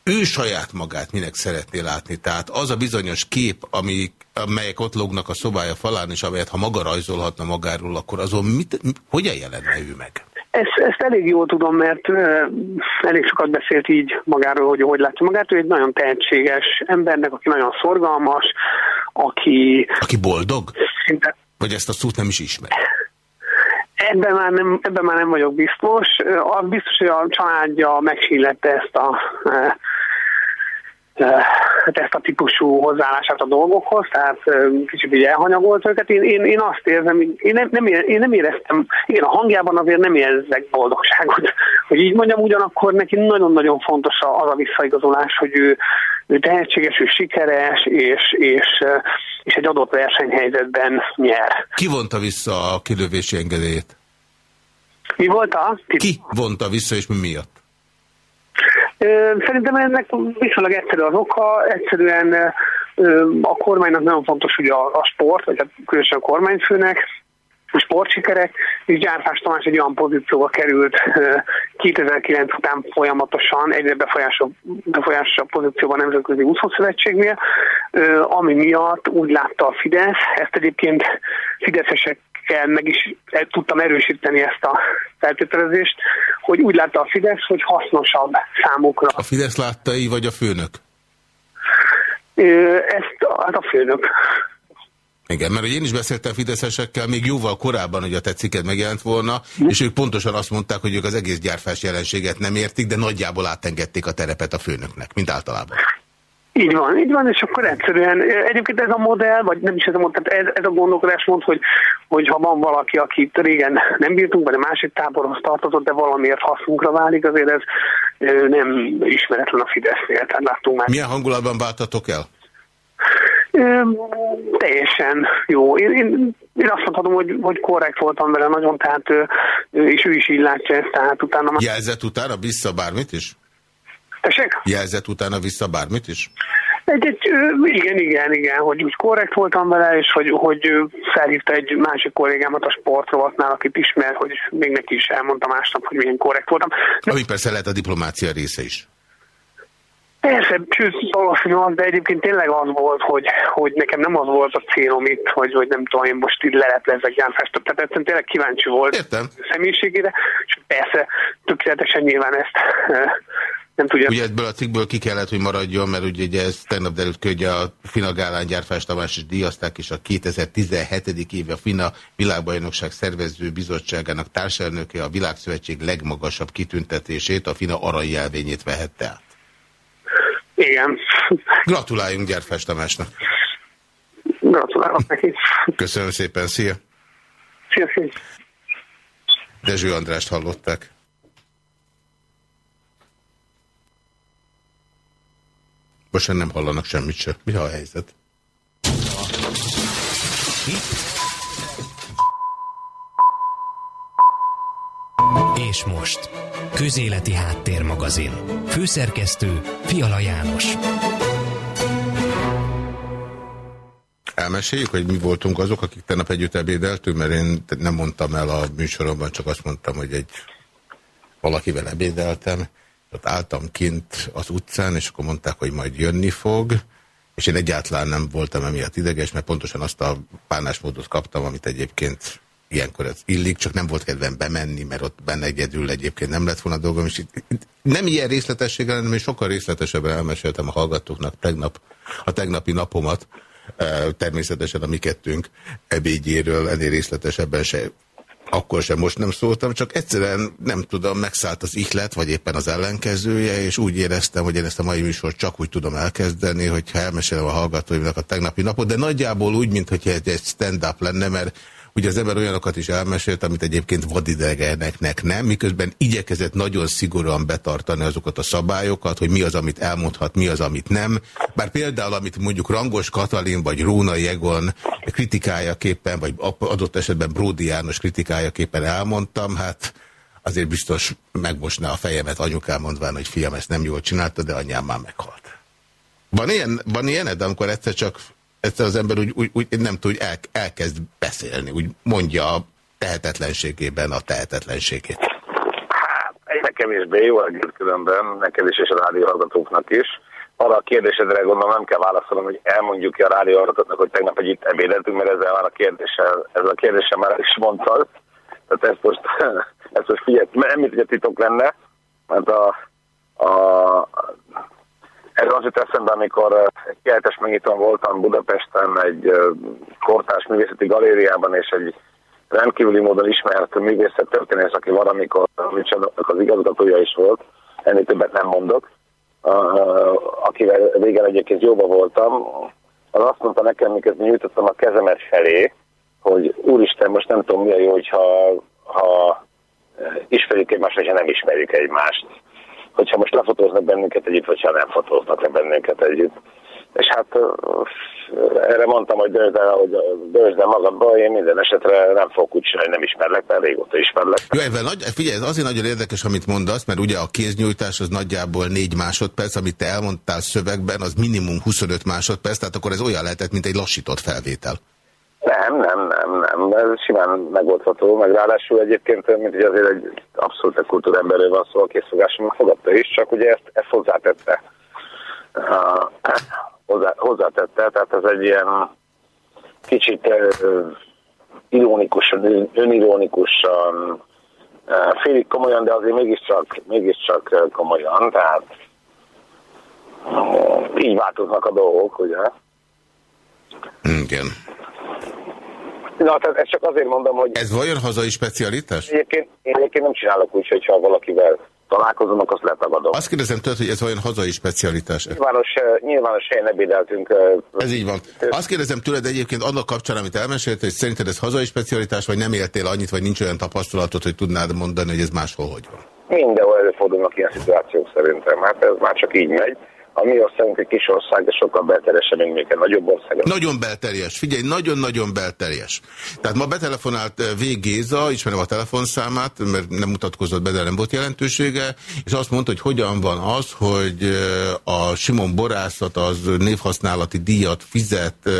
Speaker 2: ő saját magát minek szeretné látni. Tehát az a bizonyos kép, ami, amelyek ott lógnak a szobája falán, és amelyet ha maga rajzolhatna magáról, akkor azon mit, hogyan jelenne ő meg?
Speaker 3: Ezt, ezt elég jól tudom, mert uh, elég sokat beszélt így magáról, hogy hogy látja magát. Ő egy nagyon tehetséges embernek, aki nagyon szorgalmas, aki...
Speaker 2: Aki boldog? Szinte... Vagy ezt a szót nem is ismer?
Speaker 3: Ebben már, nem, ebben már nem vagyok biztos. Az biztos, hogy a családja megsínlette ezt a hát ezt a típusú hozzáállását a dolgokhoz, tehát kicsit így elhanyagolt őket. Én, én, én azt érzem, én nem, nem, én nem éreztem, igen, a hangjában azért nem érzek boldogságot, hogy így mondjam, ugyanakkor neki nagyon-nagyon fontos az a visszaigazolás, hogy ő, ő tehetséges, ő sikeres, és, és, és egy adott versenyhelyzetben nyer.
Speaker 2: Ki vonta vissza a kilövési engedélyét?
Speaker 3: Mi volt a?
Speaker 2: Ki vonta vissza, és mi miatt?
Speaker 3: Szerintem ennek viszonylag egyszerű az oka, egyszerűen a kormánynak nagyon fontos ugye a, a sport, vagy hát különösen a kormányfőnek, a sportsikerek, és Gyárfás Tamás egy olyan pozícióba került 2009 után folyamatosan egyre befolyásosabb, pozícióban a Nemzetközi Úszószövetségnél, ami miatt úgy látta a Fidesz, ezt egyébként fideszesek meg is tudtam erősíteni ezt a feltételezést, hogy úgy látta a Fidesz, hogy hasznosabb számukra.
Speaker 2: A Fidesz látta így, vagy a főnök?
Speaker 3: Ezt hát a főnök.
Speaker 2: Igen, mert én is beszéltem fideszesekkel még jóval korábban, hogy a te ciked megjelent volna, hm. és ők pontosan azt mondták, hogy ők az egész gyárfás jelenséget nem értik, de nagyjából átengedték a terepet a főnöknek, mint általában.
Speaker 3: Így van, így van, és akkor egyszerűen, egyébként ez a modell, vagy nem is ez a modell, ez, ez a gondolkodás mond, hogy, hogy ha van valaki, akit régen nem bírtunk, vagy a másik táborhoz tartozott, de valamiért hasznunkra válik, azért ez nem ismeretlen a Fidesznél, tehát láttunk már.
Speaker 2: Milyen hangulatban váltatok el?
Speaker 3: Ö, teljesen jó. Én, én, én azt mondhatom, hogy, hogy korrekt voltam vele nagyon, tehát és ő is így látja ezt, tehát utána...
Speaker 2: Jelzett utána vissza bármit is?
Speaker 3: Tessék?
Speaker 2: Jelzett utána vissza bármit is?
Speaker 3: Egy, egy, igen, igen, igen, hogy úgy korrekt voltam vele, és hogy, hogy felhívta egy másik kollégámat a sportrovatnál, akit ismer, hogy még neki is elmondta másnap, hogy milyen korrekt voltam.
Speaker 2: Ami persze lehet a diplomácia része is.
Speaker 3: Persze, sőt, valószínű az, de egyébként tényleg az volt, hogy, hogy nekem nem az volt a célom itt, hogy, hogy nem tudom, én most így leleplezek Jánfestot. Tehát egyszerűen tényleg kíváncsi volt
Speaker 2: Értem.
Speaker 3: személyiségére, és persze tökéletesen nyilván ezt nem tudja.
Speaker 2: Ugye ebből a cikkből ki kellett, hogy maradjon, mert ugye, ugye ez tegnap derült ki, hogy a Fina Gálán Gyárfás Tamás is díjazták, és a 2017. éve a Fina Világbajnokság Szervező Bizottságának társelnöke a Világszövetség legmagasabb kitüntetését, a Fina arany jelvényét vehette át.
Speaker 3: Igen.
Speaker 2: Gratuláljunk Gyárfás Tamásnak.
Speaker 3: Gratulálok neki.
Speaker 2: Köszönöm szépen, szia!
Speaker 3: Szia, szia.
Speaker 2: Dezső Andrást hallották. Most már nem hallanak semmit sem. Mi a helyzet?
Speaker 1: És most. Közéleti Háttérmagazin. Főszerkesztő Fiala János.
Speaker 2: Elmeséljük, hogy mi voltunk azok, akik tegnap együtt ebédeltünk, mert én nem mondtam el a műsoromban, csak azt mondtam, hogy egy valakivel ebédeltem. Ott álltam kint az utcán, és akkor mondták, hogy majd jönni fog, és én egyáltalán nem voltam emiatt ideges, mert pontosan azt a pánásmódot kaptam, amit egyébként ilyenkor ez illik, csak nem volt kedvem bemenni, mert ott benne egyedül egyébként nem lett volna dolgom, és itt, itt nem ilyen részletességgel, hanem én sokkal részletesebben elmeséltem a hallgatóknak tegnap, a tegnapi napomat, természetesen a mi kettőnk ebédjéről ennél részletesebben se akkor sem most nem szóltam, csak egyszerűen nem tudom, megszállt az ihlet, vagy éppen az ellenkezője, és úgy éreztem, hogy én ezt a mai műsort csak úgy tudom elkezdeni, hogyha elmesélem a hallgatóimnak a tegnapi napot, de nagyjából úgy, mintha egy, stand-up lenne, mert Ugye az ember olyanokat is elmesélt, amit egyébként vadidegeneknek nem, miközben igyekezett nagyon szigorúan betartani azokat a szabályokat, hogy mi az, amit elmondhat, mi az, amit nem. Bár például, amit mondjuk Rangos Katalin vagy Róna Jegon kritikájaképpen, vagy adott esetben Bródi János kritikájaképpen elmondtam, hát azért biztos megmosná a fejemet anyukám mondván, hogy fiam ezt nem jól csinálta, de anyám már meghalt. Van ilyen, van ilyen, de amikor egyszer csak egyszer az ember úgy, úgy, úgy nem tud, el, elkezd beszélni, úgy mondja a tehetetlenségében a tehetetlenségét.
Speaker 4: Hát, egyre kevésbé jó reggelt különben, neked is és a rádióhallgatóknak is. Arra a kérdésedre gondolom nem kell válaszolnom, hogy elmondjuk ki a rádióhallgatóknak, hogy tegnap együtt ebédeltünk, mert ezzel már a kérdéssel, ezzel a kérdéssel már is mondtad. Tehát ezt most, ezt most figyelj, nem mint hogy a titok lenne, mert a, a ez az jut eszembe, amikor kiállítás megnyitón voltam Budapesten egy kortárs művészeti galériában, és egy rendkívüli módon ismert művészettörténész, aki valamikor az igazgatója is volt, ennél többet nem mondok, akivel régen egyébként jóba voltam, az azt mondta nekem, miközben nyújtottam a kezemet felé, hogy úristen, most nem tudom mi a jó, hogyha ha ismerjük egymást, vagy ha nem ismerjük egymást hogyha most lefotóznak bennünket együtt, vagy ha nem fotóznak le bennünket együtt. És hát erre mondtam, hogy dőzd el, hogy dőzd el magadba, én minden esetre nem fogok úgy csinálni, nem ismerlek, mert régóta ismerlek.
Speaker 2: Jó, ebben nagy, figyelj, ez azért nagyon érdekes, amit mondasz, mert ugye a kéznyújtás az nagyjából négy másodperc, amit te elmondtál szövegben, az minimum 25 másodperc, tehát akkor ez olyan lehetett, mint egy lassított felvétel.
Speaker 4: Nem, nem, nem, nem. Ez simán megoldható, meg ráadásul egyébként, mint hogy azért egy abszolút egy kultúremberről van szó, a készfogásom fogadta is, csak ugye ezt, ezt hozzátette. Uh, hozzá, hozzátette, tehát ez egy ilyen kicsit uh, ironikusan, önironikusan, uh, félig komolyan, de azért mégiscsak, mégiscsak komolyan, tehát uh, így változnak a dolgok, ugye?
Speaker 2: Igen.
Speaker 4: Na, tehát ezt csak azért mondom, hogy...
Speaker 2: Ez vajon hazai specialitás?
Speaker 4: Egyébként, én egyébként nem csinálok úgy, hogyha valakivel találkozom, akkor azt letagadom.
Speaker 2: Azt kérdezem tőled, hogy ez vajon hazai specialitás?
Speaker 4: Nyilvános, nyilvános helyen ebédeltünk.
Speaker 2: Ez így van. Azt kérdezem tőled egyébként annak kapcsán, amit elmesélt, hogy szerinted ez hazai specialitás, vagy nem éltél annyit, vagy nincs olyan tapasztalatod, hogy tudnád mondani, hogy ez máshol hogy van?
Speaker 4: Mindenhol előfordulnak ilyen szituációk szerintem. Hát ez már csak így megy. A mi országunk egy kis ország, de sokkal belterjesebb, mint még egy nagyobb ország.
Speaker 2: Nagyon belterjes. Figyelj, nagyon-nagyon belterjes. Tehát ma betelefonált eh, V. Géza, ismerem a telefonszámát, mert nem mutatkozott be, de nem volt jelentősége, és azt mondta, hogy hogyan van az, hogy eh, a Simon Borászat az névhasználati díjat fizet eh,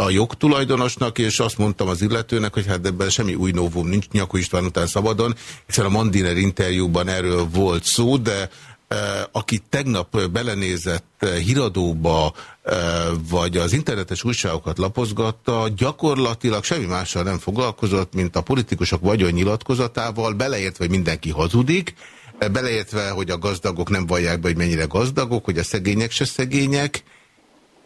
Speaker 2: a jogtulajdonosnak, és azt mondtam az illetőnek, hogy hát ebben semmi új novum nincs, Nyakó István után szabadon, hiszen a Mandiner interjúban erről volt szó, de aki tegnap belenézett híradóba, vagy az internetes újságokat lapozgatta, gyakorlatilag semmi mással nem foglalkozott, mint a politikusok vagyonnyilatkozatával, beleértve, hogy mindenki hazudik, beleértve, hogy a gazdagok nem vallják be, hogy mennyire gazdagok, hogy a szegények se szegények,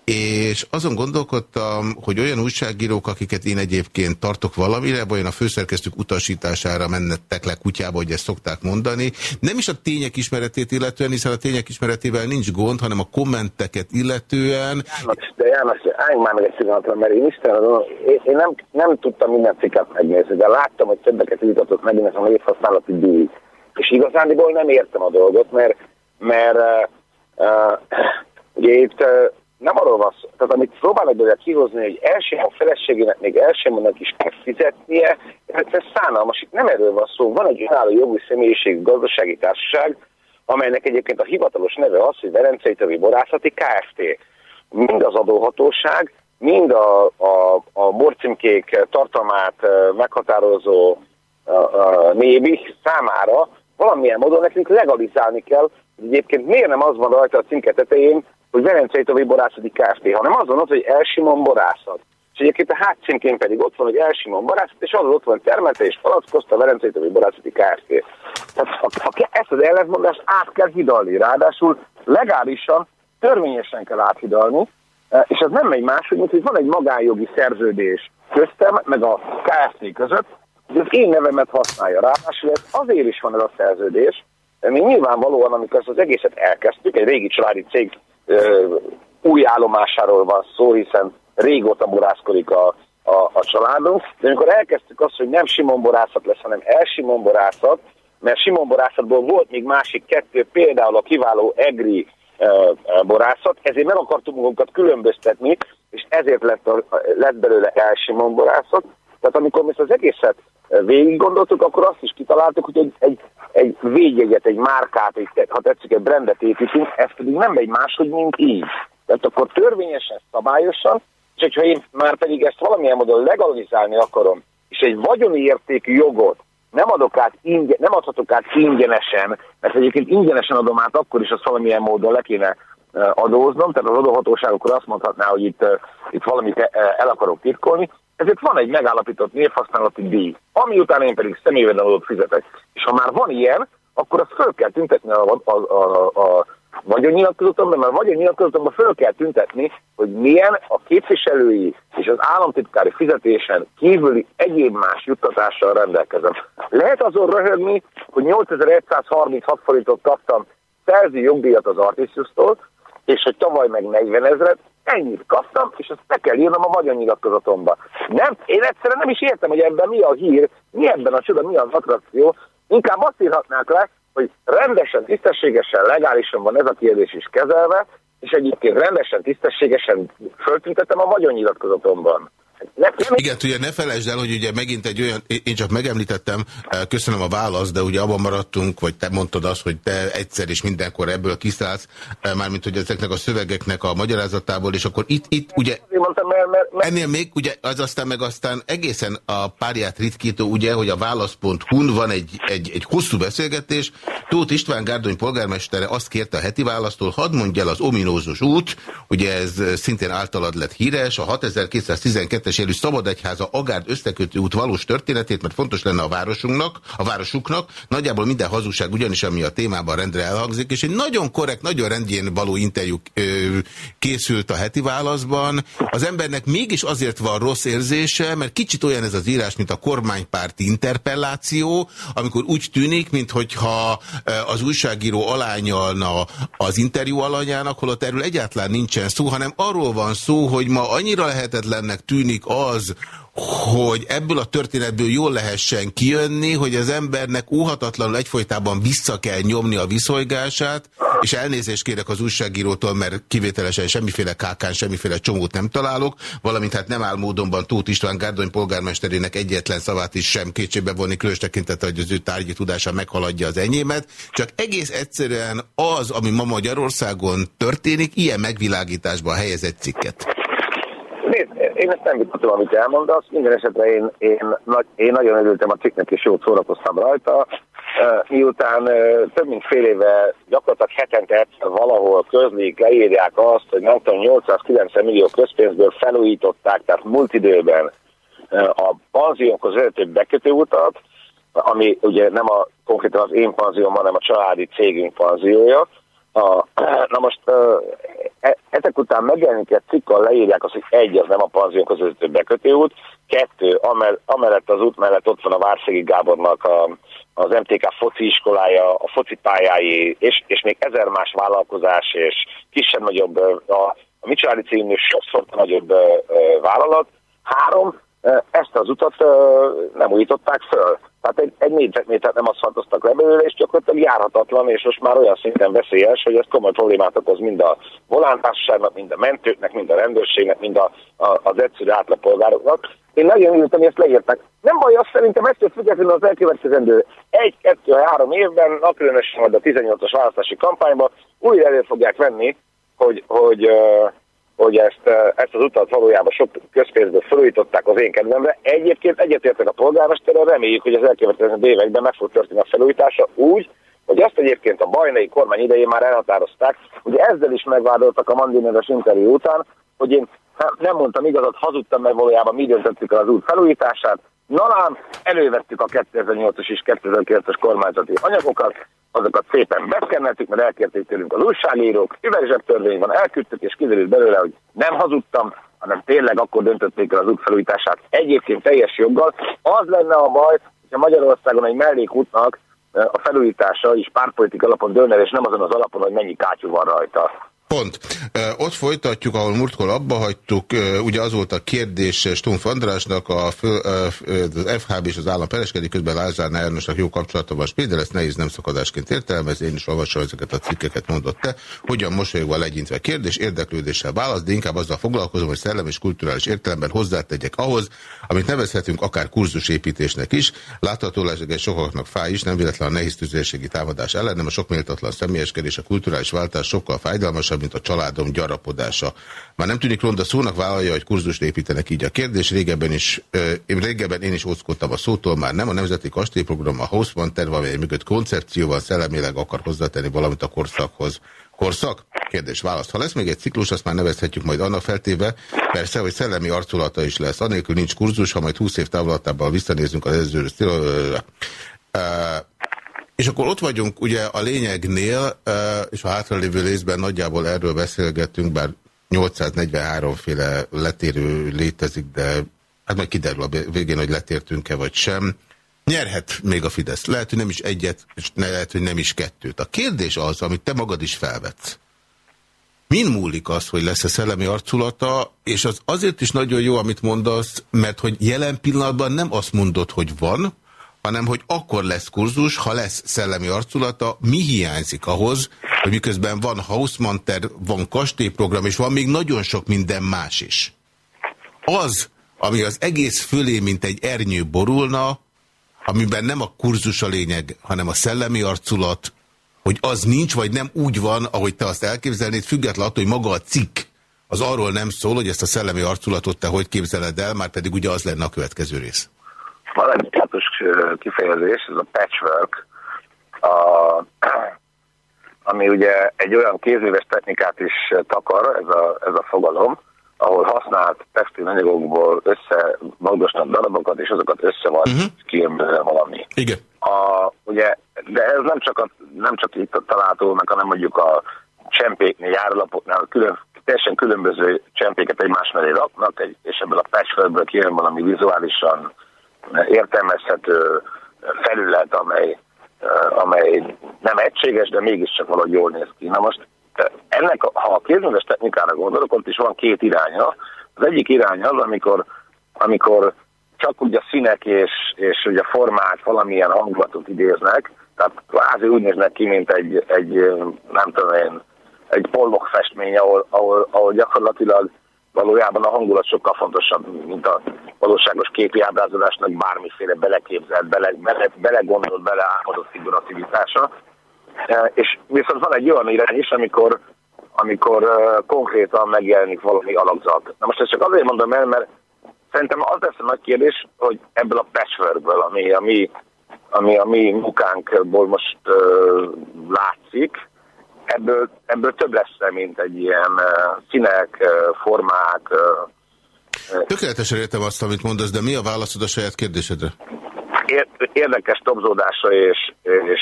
Speaker 2: és azon gondolkodtam, hogy olyan újságírók, akiket én egyébként tartok valamire, vajon a főszerkesztők utasítására mennek le kutyába, hogy ezt szokták mondani. Nem is a tények ismeretét illetően, hiszen a tények ismeretével nincs gond, hanem a kommenteket illetően.
Speaker 4: János, de János, álljunk már meg egy pillanatra, mert én Isten, én, én nem, nem tudtam minden cikket megnézni, de láttam, hogy többeket vitatott megint ez a névhasználati díj. És igazándiból nem értem a dolgot, mert, mert uh, uh, ugye itt uh, nem arról van szó, tehát amit próbálnak belőle kihozni, hogy első a feleségének még elsőmónak is kell fizetnie, ez, szánalmas, itt nem erről van szó, van egy önálló jogi személyiség gazdasági társaság, amelynek egyébként a hivatalos neve az, hogy Verencei Tövi Borászati Kft. Mind az adóhatóság, mind a, a, a borcimkék tartalmát meghatározó nébi számára valamilyen módon nekünk legalizálni kell, hogy egyébként miért nem az van rajta a címke tetején, hogy Velencei Tovi Borászati Kft., hanem azon ott, hogy Elsimon Borászat. És egyébként a hátcímként pedig ott van, hogy Elsimon Borászat, és az ott van termelte és palackozta Velencei Tovi Borászati Kft. Tehát ha, ha ezt az ellentmondást át kell hidalni, ráadásul legálisan, törvényesen kell áthidalni, e, és az nem megy máshogy, mint hogy van egy magánjogi szerződés köztem, meg a KFT között, hogy az én nevemet használja. Ráadásul ez azért is van ez a szerződés, mi nyilvánvalóan, amikor ezt az egészet elkezdtük, egy régi családi cég új állomásáról van szó, hiszen régóta borászkodik a, a, a családunk, de amikor elkezdtük azt, hogy nem Simon borászat lesz, hanem Simon borászat, mert Simon borászatból volt még másik kettő, például a kiváló EGRI borászat, ezért meg akartunk magunkat különböztetni, és ezért lett, a, lett belőle Simon borászat. Tehát amikor mi ezt az egészet végig gondoltuk, akkor azt is kitaláltuk, hogy egy, egy, egy védjegyet, egy márkát, egy, ha tetszik, egy brandet építünk, ez pedig nem megy máshogy, mint így. Tehát akkor törvényesen, szabályosan, és hogyha én már pedig ezt valamilyen módon legalizálni akarom, és egy vagyoni értékű jogot nem, adok át ingyen, nem adhatok át ingyenesen, mert egyébként ingyenesen adom át, akkor is azt valamilyen módon le kéne adóznom, tehát az adóhatóságokor azt mondhatná, hogy itt, itt valamit el akarok titkolni, ezért van egy megállapított névhasználati díj, ami után én pedig személyvedelmódot fizetek. És ha már van ilyen, akkor azt föl kell tüntetni a, a, a, a vagyonnyilatkozatomban, mert vagyonnyilatkozatomban föl kell tüntetni, hogy milyen a képviselői és az államtitkári fizetésen kívüli egyéb más juttatással rendelkezem. Lehet azon röhögni, hogy 8136 forintot kaptam szerzi jogdíjat az Artisius-tól, és hogy tavaly meg 40 ezeret, ennyit kaptam, és ezt be kell írnom a vagyonnyilatkozatomba. Nem, én egyszerűen nem is értem, hogy ebben mi a hír, mi ebben a csoda, mi az attrakció. Inkább azt írhatnák le, hogy rendesen, tisztességesen, legálisan van ez a kérdés is kezelve, és egyébként rendesen, tisztességesen föltüntetem a vagyonnyilatkozatomban.
Speaker 2: Igen, ugye ne felejtsd el, hogy ugye megint egy olyan, én csak megemlítettem, eh, köszönöm a választ, de ugye abban maradtunk, vagy te mondtad azt, hogy te egyszer és mindenkor ebből kiszállsz, eh, mármint hogy ezeknek a szövegeknek a magyarázatából, és akkor itt, itt ugye ennél még, ugye az aztán meg aztán egészen a párját ritkító, ugye, hogy a válasz.hu-n van egy, egy, egy hosszú beszélgetés, Tóth István Gárdony polgármestere azt kérte a heti választól, hadd mondja el az ominózus út, ugye ez szintén általad lett híres, a 6212 es élő Szabadegyháza Agárd összekötő út valós történetét, mert fontos lenne a városunknak, a városuknak. Nagyjából minden hazugság ugyanis, ami a témában rendre elhangzik, és egy nagyon korrekt, nagyon rendjén való interjú készült a heti válaszban. Az embernek mégis azért van rossz érzése, mert kicsit olyan ez az írás, mint a kormánypárti interpelláció, amikor úgy tűnik, mintha az újságíró alányalna az interjú alanyának, holott erről egyáltalán nincsen szó, hanem arról van szó, hogy ma annyira lehetetlennek tűnik az, hogy ebből a történetből jól lehessen kijönni, hogy az embernek óhatatlanul egyfolytában vissza kell nyomni a viszolygását, és elnézést kérek az újságírótól, mert kivételesen semmiféle kákán, semmiféle csomót nem találok, valamint hát nem áll módonban Tóth István Gárdony polgármesterének egyetlen szavát is sem kétségbe vonni, különös tekintete, hogy az ő tárgyi tudása meghaladja az enyémet, csak egész egyszerűen az, ami ma Magyarországon történik, ilyen megvilágításba helyezett cikket.
Speaker 4: Én ezt nem vitatom, amit elmondasz. Minden esetre én, én, nagy, én nagyon örültem a cikknek, és jót szórakoztam rajta. miután több mint fél éve gyakorlatilag hetente valahol közlik, leírják azt, hogy nem tudom, 890 millió közpénzből felújították, tehát múlt időben a panziónkhoz vezető bekötőutat, ami ugye nem a konkrétan az én panzióm, hanem a családi cégünk panziója. A, na most e, ezek után megjelenik egy cikkal, leírják azt, hogy egy, az nem a panziónkhoz vezető bekötőút, kettő, amellett az út mellett ott van a Várszegi Gábornak a, az MTK foci iskolája, a foci pályái, és, és még ezer más vállalkozás, és kisebb-nagyobb, a, a mi családi cégünk sokszor nagyobb vállalat. Három, ezt az utat nem újították föl. Tehát egy, egy négyzetmétert nem aszfaltoztak le belőle, és gyakorlatilag járhatatlan, és most már olyan szinten veszélyes, hogy ez komoly problémát okoz mind a volántársaságnak, mind a mentőknek, mind a rendőrségnek, mind a, a, az egyszerű átlagpolgároknak. Én nagyon örültem, hogy ezt leírták. Nem baj, azt szerintem ezt függetlenül az elkövetkezendő egy, kettő, három évben, napkülönösen majd a 18-as választási kampányban újra elő fogják venni, hogy, hogy uh, hogy ezt, eh, ezt az utat valójában sok közpénzből felújították az én kedvemre. Egyébként egyetértek a polgármesterrel, reméljük, hogy az elkövetkező években meg fog történni a felújítása úgy, hogy ezt egyébként a bajnai kormány idején már elhatározták, ugye ezzel is megvádoltak a Mandineres interjú után, hogy én nem mondtam igazat, hazudtam, mert valójában mi döntöttük el az út felújítását, Nalám elővettük a 2008-as és 2009-es kormányzati anyagokat, azokat szépen beszkenneltük, mert elkérték tőlünk az újságírók, törvény van, elküldtük, és kiderült belőle, hogy nem hazudtam, hanem tényleg akkor döntötték el az út felújítását. Egyébként teljes joggal. Az lenne a baj, hogyha Magyarországon egy mellékútnak a felújítása is pártpolitik alapon dőlne, és nem azon az alapon, hogy mennyi kátyú van rajta.
Speaker 2: Pont. Ott folytatjuk, ahol múltkor abba hagytuk, ugye az volt a kérdés Stumpf Andrásnak, a az FHB és az állam pereskedik, közben Lázár Jánosnak jó kapcsolata van Spéd, de ezt nehéz nem szakadásként értelmezni, én is olvasom ezeket a cikkeket mondott te. Hogyan mosolyogva legyintve kérdés, érdeklődéssel válasz, de inkább azzal foglalkozom, hogy szellem és kulturális értelemben hozzátegyek ahhoz, amit nevezhetünk akár kurzusépítésnek is. Láthatólag sokaknak fáj is, nem véletlen a nehéz tüzérségi támadás ellen, nem a sok méltatlan személyeskedés, a kulturális váltás sokkal fájdalmasabb, mint a családom gyarapodása. Már nem tűnik ronda szónak, vállalja, hogy kurzust építenek így a kérdés. Régebben, is, én régebben én is óckodtam a szótól, már nem a Nemzeti Kastélyprogram, a Hausmann terv, amely mögött koncepcióval szellemileg akar hozzátenni valamit a korszakhoz. Korszak? Kérdés, választ. Ha lesz még egy ciklus, azt már nevezhetjük majd annak feltéve, persze, hogy szellemi arculata is lesz. Anélkül nincs kurzus, ha majd 20 év távlatában visszanézünk az előző és akkor ott vagyunk ugye a lényegnél, és a hátralévő részben nagyjából erről beszélgetünk, bár 843 féle letérő létezik, de hát majd kiderül a végén, hogy letértünk-e vagy sem. Nyerhet még a Fidesz. Lehet, hogy nem is egyet, és lehet, hogy nem is kettőt. A kérdés az, amit te magad is felvetsz. Min múlik az, hogy lesz-e szellemi arculata, és az azért is nagyon jó, amit mondasz, mert hogy jelen pillanatban nem azt mondod, hogy van, hanem hogy akkor lesz kurzus, ha lesz szellemi arculata, mi hiányzik ahhoz, hogy miközben van Hausmanter, van kastélyprogram, és van még nagyon sok minden más is. Az, ami az egész fölé, mint egy ernyő borulna, amiben nem a kurzus a lényeg, hanem a szellemi arculat, hogy az nincs, vagy nem úgy van, ahogy te azt elképzelnéd, függetlenül attól, hogy maga a cikk az arról nem szól, hogy ezt a szellemi arculatot te hogy képzeled el, már pedig ugye az lenne a következő rész.
Speaker 4: Kifejezés, ez a patchwork, a, ami ugye egy olyan kézműves technikát is takar, ez a, ez a fogalom, ahol használt textilanyagokból összemagdosnak darabokat, és azokat összevad uh mhm. -huh. valami.
Speaker 2: Igen.
Speaker 4: A, ugye, de ez nem csak, a, nem csak itt található, meg hanem mondjuk a csempéknél, járlapoknál külön, teljesen különböző csempéket egymás mellé raknak, egy, és ebből a patchworkből kijön valami vizuálisan értelmezhető felület, amely, amely nem egységes, de mégiscsak valahogy jól néz ki. Na most ennek, ha a kézműves technikára gondolok, ott is van két iránya. Az egyik irány az, amikor, amikor csak ugye a színek és, és ugye a formák valamilyen hangulatot idéznek, tehát kvázi úgy néznek ki, mint egy, egy nem tudom én, egy pollok festmény, ahol, ahol, ahol gyakorlatilag valójában a hangulat sokkal fontosabb, mint a valóságos képi ábrázolásnak bármiféle beleképzelt, bele, bele, belegondolt, beleálmodott figurativitása. E, és viszont van egy olyan irány is, amikor, amikor uh, konkrétan megjelenik valami alakzat. Na most ezt csak azért mondom el, mert szerintem az lesz a nagy kérdés, hogy ebből a patchworkből, ami a mi ami a mi munkánkból most uh, látszik, ebből, ebből több lesz, mint egy ilyen színek, formák.
Speaker 2: Tökéletesen értem azt, amit mondasz, de mi a válaszod a saját kérdésedre?
Speaker 4: Érdekes topzódása és, és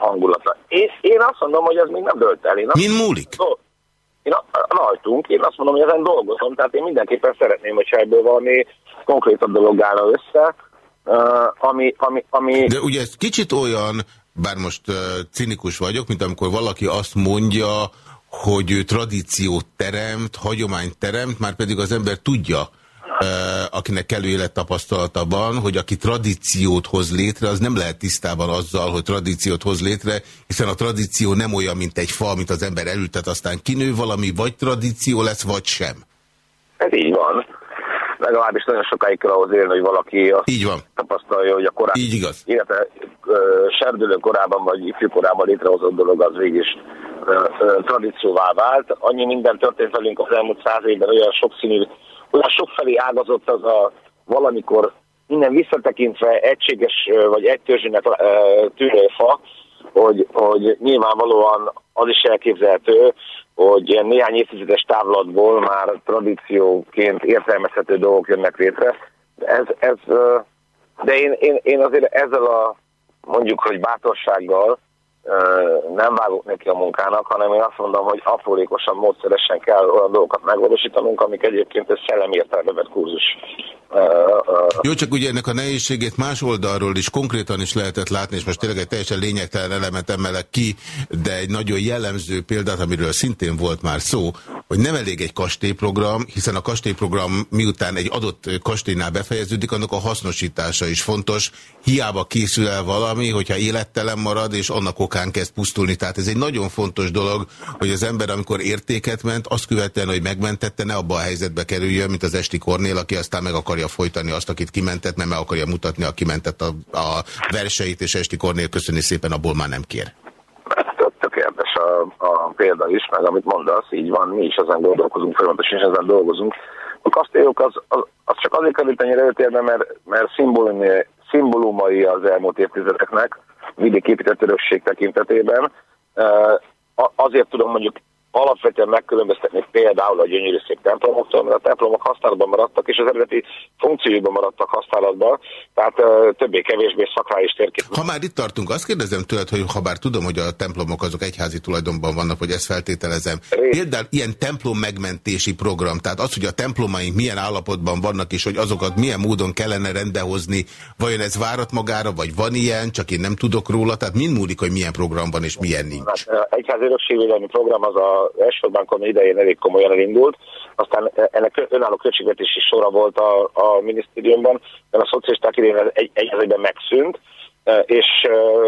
Speaker 4: hangulata. Én, én azt mondom, hogy ez még nem dölt el. Én
Speaker 2: azt, Min múlik?
Speaker 4: Én rajtunk, én azt mondom, hogy ezen dolgozom, tehát én mindenképpen szeretném, hogyha ebből valami konkrétabb dolog állna össze, ami, ami, ami...
Speaker 2: De ugye ez kicsit olyan, bár most uh, cinikus vagyok, mint amikor valaki azt mondja, hogy ő tradíciót teremt, hagyományt teremt, már pedig az ember tudja, akinek kellő élettapasztalata van, hogy aki tradíciót hoz létre, az nem lehet tisztában azzal, hogy tradíciót hoz létre, hiszen a tradíció nem olyan, mint egy fa, amit az ember elültet, aztán kinő valami, vagy tradíció lesz, vagy sem.
Speaker 4: Ez így van. Legalábbis nagyon sokáig kell ahhoz élni, hogy valaki azt
Speaker 2: így van.
Speaker 4: tapasztalja, hogy a korábban,
Speaker 2: így igaz.
Speaker 4: illetve serdülő korában, vagy ifjú korában létrehozott dolog az végig is tradícióvá vált. Annyi minden történt velünk az elmúlt száz évben, olyan sokszínű olyan sokfelé ágazott az a valamikor innen visszatekintve egységes vagy egytörzsének tűnő fa, hogy, hogy nyilvánvalóan az is elképzelhető, hogy ilyen néhány évtizedes távlatból már tradícióként értelmezhető dolgok jönnek létre. Ez, ez, de én, én, én azért ezzel a mondjuk, hogy bátorsággal nem vágok neki a munkának, hanem én azt mondom, hogy aprólékosan, módszeresen kell olyan dolgokat megvalósítanunk, amik egyébként egy szellemi értelmevet kurzus.
Speaker 2: Jó, csak ugye ennek a nehézségét más oldalról is konkrétan is lehetett látni, és most tényleg egy teljesen lényegtelen elemet emelek ki, de egy nagyon jellemző példát, amiről szintén volt már szó, hogy nem elég egy kastélyprogram, hiszen a kastélyprogram miután egy adott kastélynál befejeződik, annak a hasznosítása is fontos. Hiába készül el valami, hogyha élettelen marad, és annak okán kezd pusztulni. Tehát ez egy nagyon fontos dolog, hogy az ember, amikor értéket ment, azt követően, hogy megmentette, ne abba a helyzetbe kerüljön, mint az esti Kornél, aki aztán meg akarja folytani azt, akit kimentett, mert meg akarja mutatni, aki mentett a, a verseit, és esti Kornél köszöni szépen, abból már nem kér
Speaker 4: a, példa is, meg amit mondasz, így van, mi is ezen gondolkozunk, folyamatosan is ezen dolgozunk. A kastélyok az, az, az csak azért került ennyire előtérbe, mert, mert szimbólumai az elmúlt évtizedeknek, vidéképített örökség tekintetében. Azért tudom mondjuk alapvetően megkülönböztetni például a gyönyörű szép templomoktól, mert a templomok használatban maradtak, és az eredeti funkciójukban maradtak használatban, tehát többé-kevésbé szakrális térkép.
Speaker 2: Ha már itt tartunk, azt kérdezem tőled, hogy ha bár tudom, hogy a templomok azok egyházi tulajdonban vannak, hogy ezt feltételezem. Például ilyen templom megmentési program, tehát az, hogy a templomaink milyen állapotban vannak, és hogy azokat milyen módon kellene rendehozni, vajon ez várat magára, vagy van ilyen, csak én nem tudok róla, tehát mind múlik, hogy milyen program van, és milyen nincs.
Speaker 4: Hát, egyházi program az a elsőbankon idején elég komolyan elindult, aztán ennek önálló költségvetési sora volt a, a minisztériumban, de a szocialisták idején egy, egy megszűnt, e, és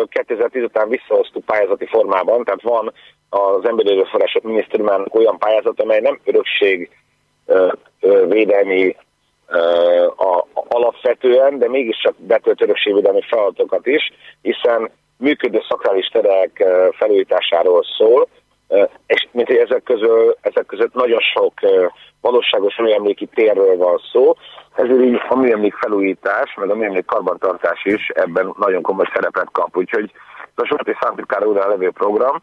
Speaker 4: 2010 e, után visszahoztuk pályázati formában, tehát van az emberi erőforrások minisztériumának olyan pályázat, amely nem örökség e, védelmi a, alapvetően, de mégiscsak betölt örökségvédelmi feladatokat is, hiszen működő szakrális terek felújításáról szól, és mint hogy ezek, közül, ezek között nagyon sok valóságos műemléki térről van szó, ezért így a műemlék felújítás, meg a műemlék karbantartás is ebben nagyon komoly szerepet kap. Úgyhogy a Zsolti Szántikára újra levő program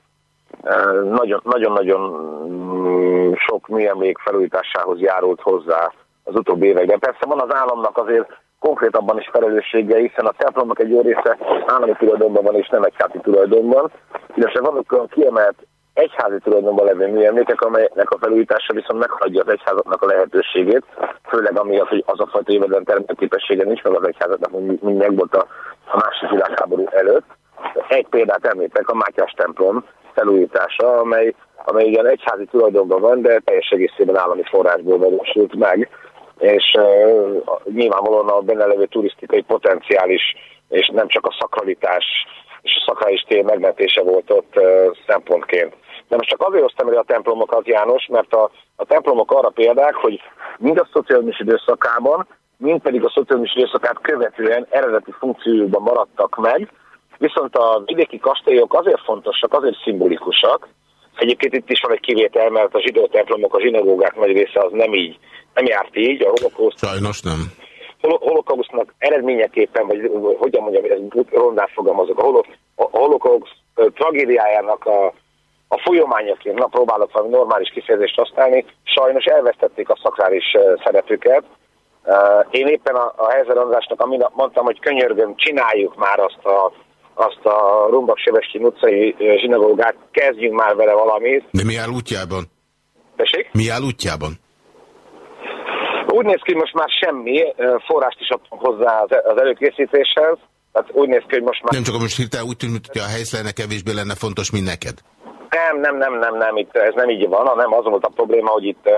Speaker 4: nagyon-nagyon mm, sok műemlék felújításához járult hozzá az utóbbi években. Persze van az államnak azért konkrétabban is felelőssége, hiszen a templomnak egy jó része állami tulajdonban van és nem egy egyházi tulajdonban, illetve vannak olyan kiemelt egyházi tulajdonban levő műemlékek, amelynek a felújítása viszont meghagyja az egyházatnak a lehetőségét, főleg amiatt, hogy az a fajta jövedelem termelő képessége nincs meg az egyházatnak, mint megvolt a, a másik világháború előtt. Egy példát említek, a Mátyás templom felújítása, amely, amely ugyan egyházi tulajdonban van, de teljes egészében állami forrásból valósult meg, és uh, nyilvánvalóan a benne levő turisztikai potenciális, és nem csak a szakralitás és a szakrális tér megmentése volt ott szempontként. De most csak azért hoztam el a templomokat, János, mert a, a templomok arra példák, hogy mind a szociális időszakában, mind pedig a szociális időszakát követően eredeti funkciójukban maradtak meg, viszont a vidéki kastélyok azért fontosak, azért szimbolikusak, Egyébként itt is van egy kivétel, mert a zsidó templomok, a zsinagógák nagy része az nem így, nem járt így. A holokauszt
Speaker 2: Sajnos nem
Speaker 4: holokausznak eredményeképpen, vagy hogyan mondjam, ez rondán fogalmazok, a, holok, a tragédiájának a, a folyamányaként, na próbálok valami normális kifejezést használni, sajnos elvesztették a szakrális szerepüket. Én éppen a, a Hezer Andrásnak, amit mondtam, hogy könyörgöm, csináljuk már azt a, azt a Rumbak Sebestyi utcai zsinagógát, kezdjünk már vele valamit.
Speaker 2: De mi áll útjában?
Speaker 4: Tessék?
Speaker 2: Mi áll útjában?
Speaker 4: Úgy néz ki, most már semmi, forrást is adtunk hozzá az előkészítéshez, tehát úgy néz ki, hogy most már...
Speaker 2: Nem csak most hirtelen úgy tűnt, hogy a helyszíne kevésbé lenne fontos, mint neked.
Speaker 4: Nem, nem, nem, nem, nem, itt ez nem így van, hanem az volt a probléma, hogy itt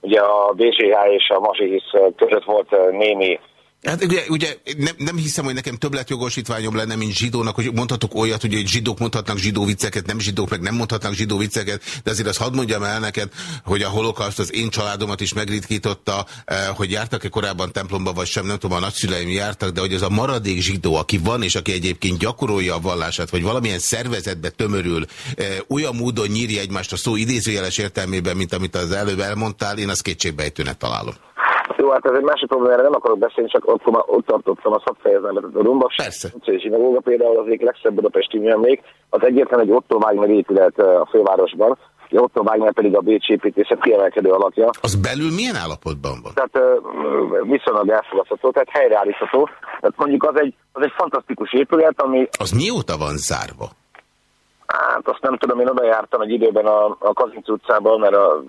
Speaker 4: ugye a BCH és a Masihis között volt némi
Speaker 2: Hát ugye, ugye nem, nem hiszem, hogy nekem többletjogosítványom lenne, mint zsidónak, hogy mondhatok olyat, hogy zsidók mondhatnak zsidó vicceket, nem zsidók meg nem mondhatnak zsidó vicceket, de azért azt hadd mondjam el neked, hogy a holokauszt az én családomat is megritkította, eh, hogy jártak-e korábban templomba, vagy sem, nem tudom, a nagyszüleim jártak, de hogy az a maradék zsidó, aki van, és aki egyébként gyakorolja a vallását, vagy valamilyen szervezetbe tömörül, eh, olyan módon nyírja egymást a szó idézőjeles értelmében, mint amit az előbb elmondtál, én azt kétségbejtőnek találom.
Speaker 4: Jó, hát ez egy másik probléma, nem akarok beszélni, csak ott, ott tartottam a szakfejezemet. A Rumbas
Speaker 2: Persze.
Speaker 4: Zsinagóga például az egyik legszebb budapesti műemlék, az egyetlen egy Otto Wagner épület a fővárosban, Otto Wagner pedig a Bécsi építészet kiemelkedő alakja.
Speaker 2: Az belül milyen állapotban van?
Speaker 4: Tehát viszonylag elfogadható, tehát helyreállítható. Tehát mondjuk az egy, az egy fantasztikus épület, ami...
Speaker 2: Az mióta van zárva?
Speaker 4: Hát azt nem tudom, én oda jártam egy időben a, a Kazinc utcában, mert a, a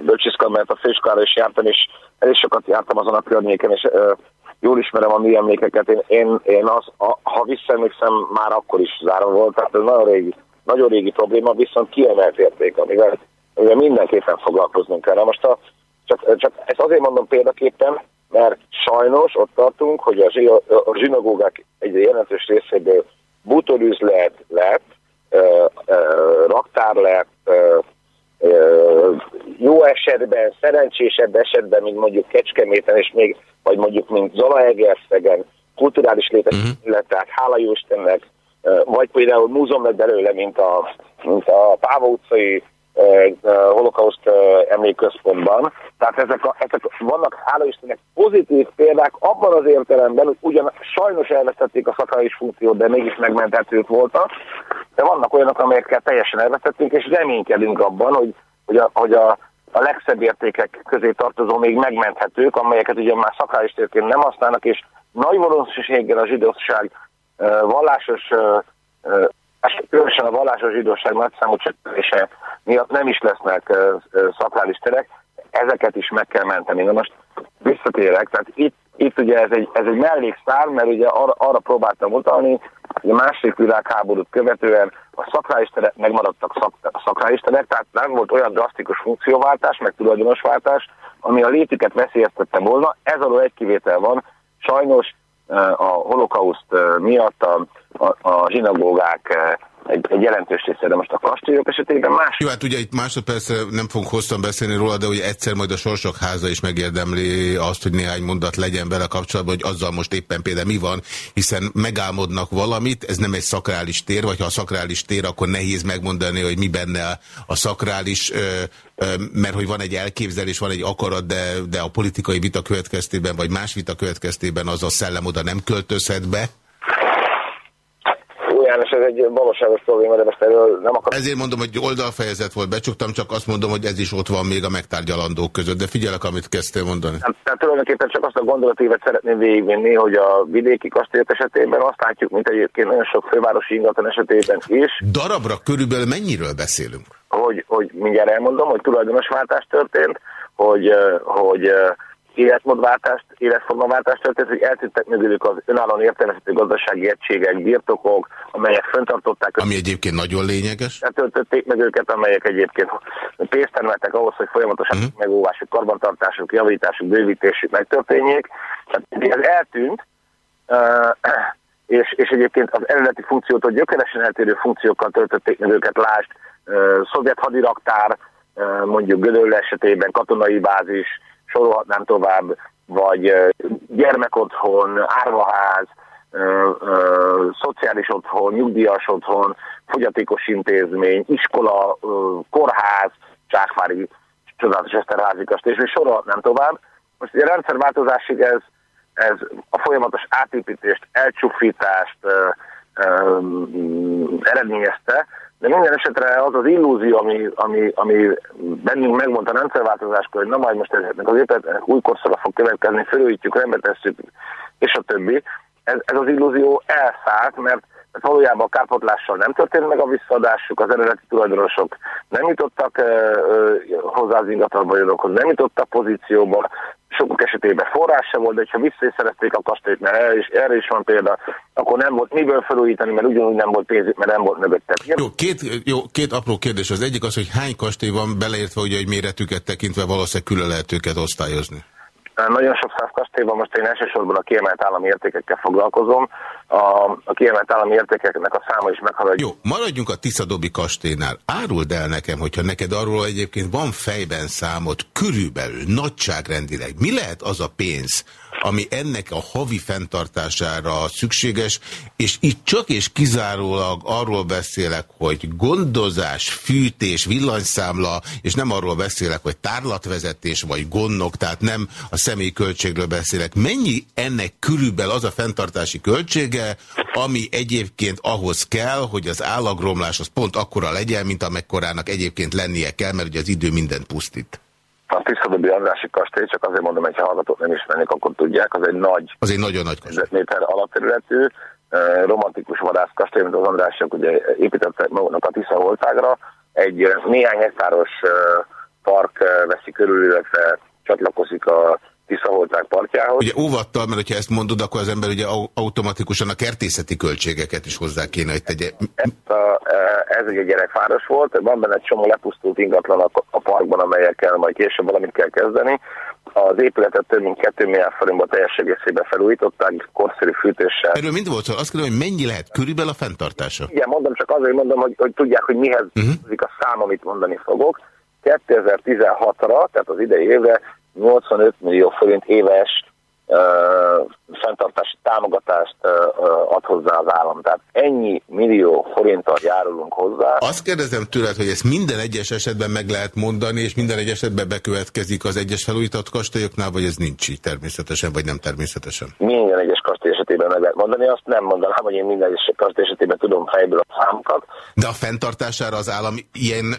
Speaker 4: Bölcsiszka, mert a főiskolára is jártam, és elég sokat jártam azon a környéken, és ö, jól ismerem a mi emlékeket. Én, én, én az, a, ha visszaemlékszem, már akkor is zárva volt, tehát ez nagyon régi, nagyon régi probléma, viszont kiemelt érték, amivel, amivel mindenképpen foglalkoznunk kell. Na most a, csak, csak ezt azért mondom példaképpen, mert sajnos ott tartunk, hogy a, zsinagógák egy jelentős részéből bútorüzlet lett, raktár lett, jó esetben, szerencsésebb esetben, mint mondjuk Kecskeméten, és még, vagy mondjuk, mint Zalaegerszegen, kulturális uh-huh. Mhm. tehát hála jó Istennek, vagy például múzeum lett belőle, mint a, mint a Páva utcai holokauszt emlékközpontban. Tehát ezek, a, ezek vannak, hála Istennek, pozitív példák abban az értelemben, hogy ugyan sajnos elvesztették a szakrális funkciót, de mégis megmenthetők voltak, de vannak olyanok, amelyekkel teljesen elvesztettünk, és reménykedünk abban, hogy, hogy, a, hogy a, a legszebb értékek közé tartozó még megmenthetők, amelyeket ugye már szakrális térként nem használnak, és nagy valószínűséggel a zsidóság vallásos különösen a vallásos zsidóság nagyszámú csökkenése miatt nem is lesznek szakrális terek, ezeket is meg kell menteni. Na most visszatérek, tehát itt, itt ugye ez egy, ez egy mellékszár, mert ugye arra, arra próbáltam utalni, hogy a második világháborút követően a szakrális terek megmaradtak szak, szakrális terek, tehát nem volt olyan drasztikus funkcióváltás, meg tulajdonosváltás, ami a létüket veszélyeztette volna. Ez alól egy kivétel van. Sajnos a holokauszt miatt a, a, a zsinagógák egy, egy jelentős része, de most a kastélyok esetében más.
Speaker 2: Jó, hát ugye itt másodpercre nem fogunk hosszan beszélni róla, de ugye egyszer majd a Sorsok háza is megérdemli azt, hogy néhány mondat legyen vele kapcsolatban, hogy azzal most éppen például mi van, hiszen megálmodnak valamit, ez nem egy szakrális tér, vagy ha a szakrális tér, akkor nehéz megmondani, hogy mi benne a szakrális, mert hogy van egy elképzelés, van egy akarat, de, de a politikai vita következtében, vagy más vita következtében az a szellem oda nem költözhet be.
Speaker 4: János, ez egy valóságos probléma, de most erről nem akar...
Speaker 2: Ezért mondom, hogy oldalfejezet volt, becsuktam, csak azt mondom, hogy ez is ott van még a megtárgyalandók között, de figyelek, amit kezdtél mondani.
Speaker 4: Tehát, tehát tulajdonképpen csak azt a gondolatévet szeretném végigvinni, hogy a vidéki kastélyok esetében azt látjuk, mint egyébként nagyon sok fővárosi ingatlan esetében is.
Speaker 2: Darabra körülbelül mennyiről beszélünk?
Speaker 4: Hogy, hogy mindjárt elmondom, hogy tulajdonosváltás történt, hogy, hogy életmódváltást, életformaváltást történt, hogy eltűntek mögülük az önállóan értelmezhető gazdasági egységek, birtokok, amelyek fenntartották.
Speaker 2: Ami egyébként nagyon lényeges.
Speaker 4: Eltöltötték meg őket, amelyek egyébként pénzt termeltek ahhoz, hogy folyamatosan uh-huh. megóvásuk, karbantartásuk, javításuk, bővítésük megtörténjék. Tehát ez eltűnt, és, és egyébként az eredeti funkciótól gyökeresen eltérő funkciókkal töltötték meg őket, lásd, szovjet hadiraktár, mondjuk Gödöll esetében katonai bázis, sorolhatnám tovább, vagy gyermekotthon, árvaház, ö, ö, szociális otthon, nyugdíjas otthon, fogyatékos intézmény, iskola, ö, kórház, Csákvári, csodálatos Eszterházi kastély, és még sorolhatnám tovább. Most a rendszerváltozásig ez, ez a folyamatos átépítést, elcsúfítást eredményezte, de minden esetre az az illúzió, ami, ami, ami bennünk megmondta a rendszerváltozáskor, hogy na majd most ezeknek az épületnek új korszora fog következni, felújítjuk, rendbe tesszük, és a többi, ez, ez az illúzió elszállt, mert mert valójában a kárpotlással nem történt meg a visszaadásuk, az eredeti tulajdonosok nem jutottak uh, uh, hozzá az ingatlanbajorokhoz, nem jutottak pozícióba, sokuk esetében forrás sem volt, de ha visszaszerezték a kastélyt, mert erre is, erre is van példa, akkor nem volt miből felújítani, mert ugyanúgy nem volt pénzük, mert nem volt mögötte.
Speaker 2: Jó, két, jó, két apró kérdés. Az egyik az, hogy hány kastély van beleértve, ugye, hogy méretüket tekintve valószínűleg külön lehet őket osztályozni.
Speaker 4: Nagyon sok száz kastélyban most én elsősorban a kiemelt állami értékekkel foglalkozom. A, a kiemelt állami értékeknek a száma is meghaladja.
Speaker 2: Jó, maradjunk a Tiszadobi kastélynál. Áruld el nekem, hogyha neked arról egyébként van fejben számot, körülbelül, nagyságrendileg, mi lehet az a pénz, ami ennek a havi fenntartására szükséges, és itt csak és kizárólag arról beszélek, hogy gondozás, fűtés, villanyszámla, és nem arról beszélek, hogy tárlatvezetés vagy gondok, tehát nem a személyi költségről beszélek. Mennyi ennek körülbelül az a fenntartási költsége, ami egyébként ahhoz kell, hogy az állagromlás az pont akkora legyen, mint amekkorának egyébként lennie kell, mert ugye az idő mindent pusztít.
Speaker 4: A Tisztadobi Andrási kastély, csak azért mondom, hogy ha hallgatók nem ismernék, akkor tudják, az egy nagy,
Speaker 2: az egy nagyon nagy
Speaker 4: méter alapterületű, romantikus vadászkastély, mint az Andrások ugye építettek maguknak a Tisza holtágra. Egy néhány hektáros park veszi körül, illetve csatlakozik a Tiszaholták partjához.
Speaker 2: Ugye óvattal, mert ha ezt mondod, akkor az ember ugye automatikusan a kertészeti költségeket is hozzá kéne, hogy tegye.
Speaker 4: Ez, a, ez egy gyerekváros volt, van benne egy csomó lepusztult ingatlan a, a parkban, amelyekkel majd később valamit kell kezdeni. Az épületet több mint 2 milliárd forintba teljes egészében felújították, korszerű fűtéssel.
Speaker 2: Erről mind volt szó, azt kérdem, hogy mennyi lehet körülbelül a fenntartása?
Speaker 4: Igen, mondom, csak azért mondom, hogy, hogy tudják, hogy mihez uh mhm. -huh. a szám, amit mondani fogok. 2016-ra, tehát az idei évre 85 millió forint éves fenntartási támogatást ad hozzá az állam. Tehát ennyi millió forinttal járulunk hozzá.
Speaker 2: Azt kérdezem tőled, hogy ezt minden egyes esetben meg lehet mondani, és minden egyes esetben bekövetkezik az egyes felújított kastélyoknál, vagy ez nincs így természetesen, vagy nem természetesen?
Speaker 4: Minden egyes kastély lehet mondani, azt nem mondanám, hogy én minden egyes kastély esetében tudom fejből a számokat.
Speaker 2: De a fenntartására az állam ilyen,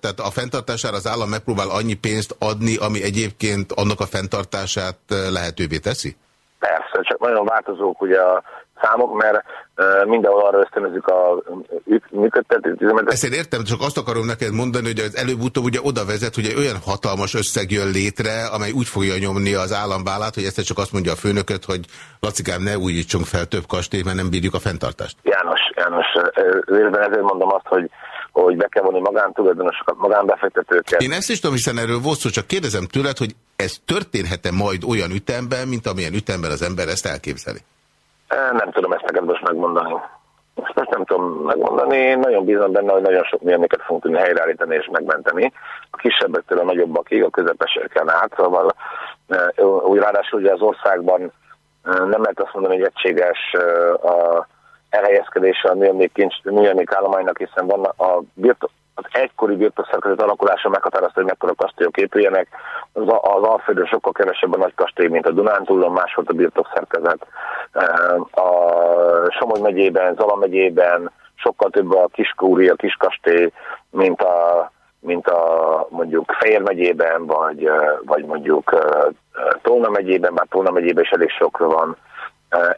Speaker 2: tehát a fenntartására az állam megpróbál annyi pénzt adni, ami egyébként annak a fenntartását lehetővé teszi?
Speaker 4: Persze, csak nagyon változók ugye a számok, mert mindenhol arra ösztönözzük a működtetőt.
Speaker 2: Ezt én értem, csak azt akarom neked mondani, hogy az előbb-utóbb ugye oda vezet, hogy egy olyan hatalmas összeg jön létre, amely úgy fogja nyomni az állambálát, hogy ezt csak azt mondja a főnököt, hogy Lacikám, ne újítsunk fel több kastélyt, mert nem bírjuk a fenntartást.
Speaker 4: János, János, ezért mondom azt, hogy hogy be kell vonni magántulajdonosokat, magánbefektetőket.
Speaker 2: Én ezt is tudom, hiszen erről volt szó, csak kérdezem tőled, hogy ez történhet-e majd olyan ütemben, mint amilyen ütemben az ember ezt elképzeli?
Speaker 4: Nem tudom ezt neked most megmondani. Ezt most nem tudom megmondani. Én nagyon bízom benne, hogy nagyon sok mérnéket fogunk tudni helyreállítani és megmenteni. A kisebbektől a nagyobbakig, a közepeseken át. Szóval úgy ráadásul ugye az országban nem lehet azt mondani, hogy egységes a elhelyezkedése a műemlék, kincs, műemlék állománynak, hiszen van a birtok, az egykori birtokszerkezet alakulása meghatározta, hogy mekkora kastélyok épüljenek. Az, az Alföldön sokkal kevesebb a nagy kastély, mint a Dunántúlon, más volt a birtokszerkezet. A Somogy megyében, Zala megyében sokkal több a kiskúri, a kiskastély, mint a, mint a mondjuk Fejér megyében, vagy, vagy mondjuk Tolna megyében, már Tolna megyében is elég sok van.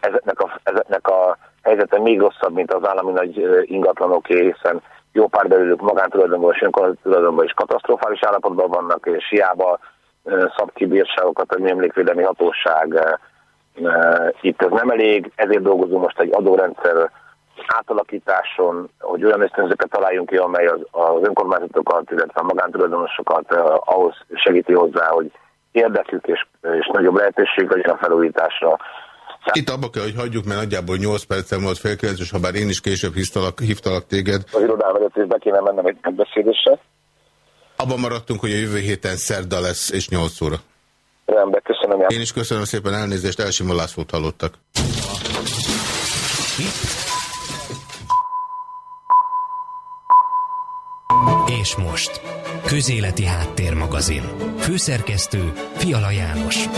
Speaker 4: Ezeknek a, ezeknek a helyzete még rosszabb, mint az állami nagy ingatlanoké, hiszen jó pár belőlük magántulajdonban és önkormányzatulajdonban is katasztrofális állapotban vannak, és hiába szab ki bírságokat a emlékvédelmi hatóság. Itt ez nem elég, ezért dolgozunk most egy adórendszer átalakításon, hogy olyan ösztönzőket találjunk ki, amely az, az önkormányzatokat, illetve a magántulajdonosokat ahhoz segíti hozzá, hogy érdekük és, és nagyobb lehetőség legyen a felújításra,
Speaker 2: itt abba kell, hogy hagyjuk, mert nagyjából 8 percem volt fél és ha bár én is később hívtalak, hívtalak téged.
Speaker 4: Az irodávezetésbe kéne mennem egy megbeszélésre.
Speaker 2: Abban maradtunk, hogy a jövő héten szerda lesz, és 8 óra.
Speaker 4: Rendben, köszönöm.
Speaker 2: Én is köszönöm szépen elnézést, Elsimon Lászlót hallottak.
Speaker 1: És most, Közéleti Háttérmagazin. Főszerkesztő Fiala János.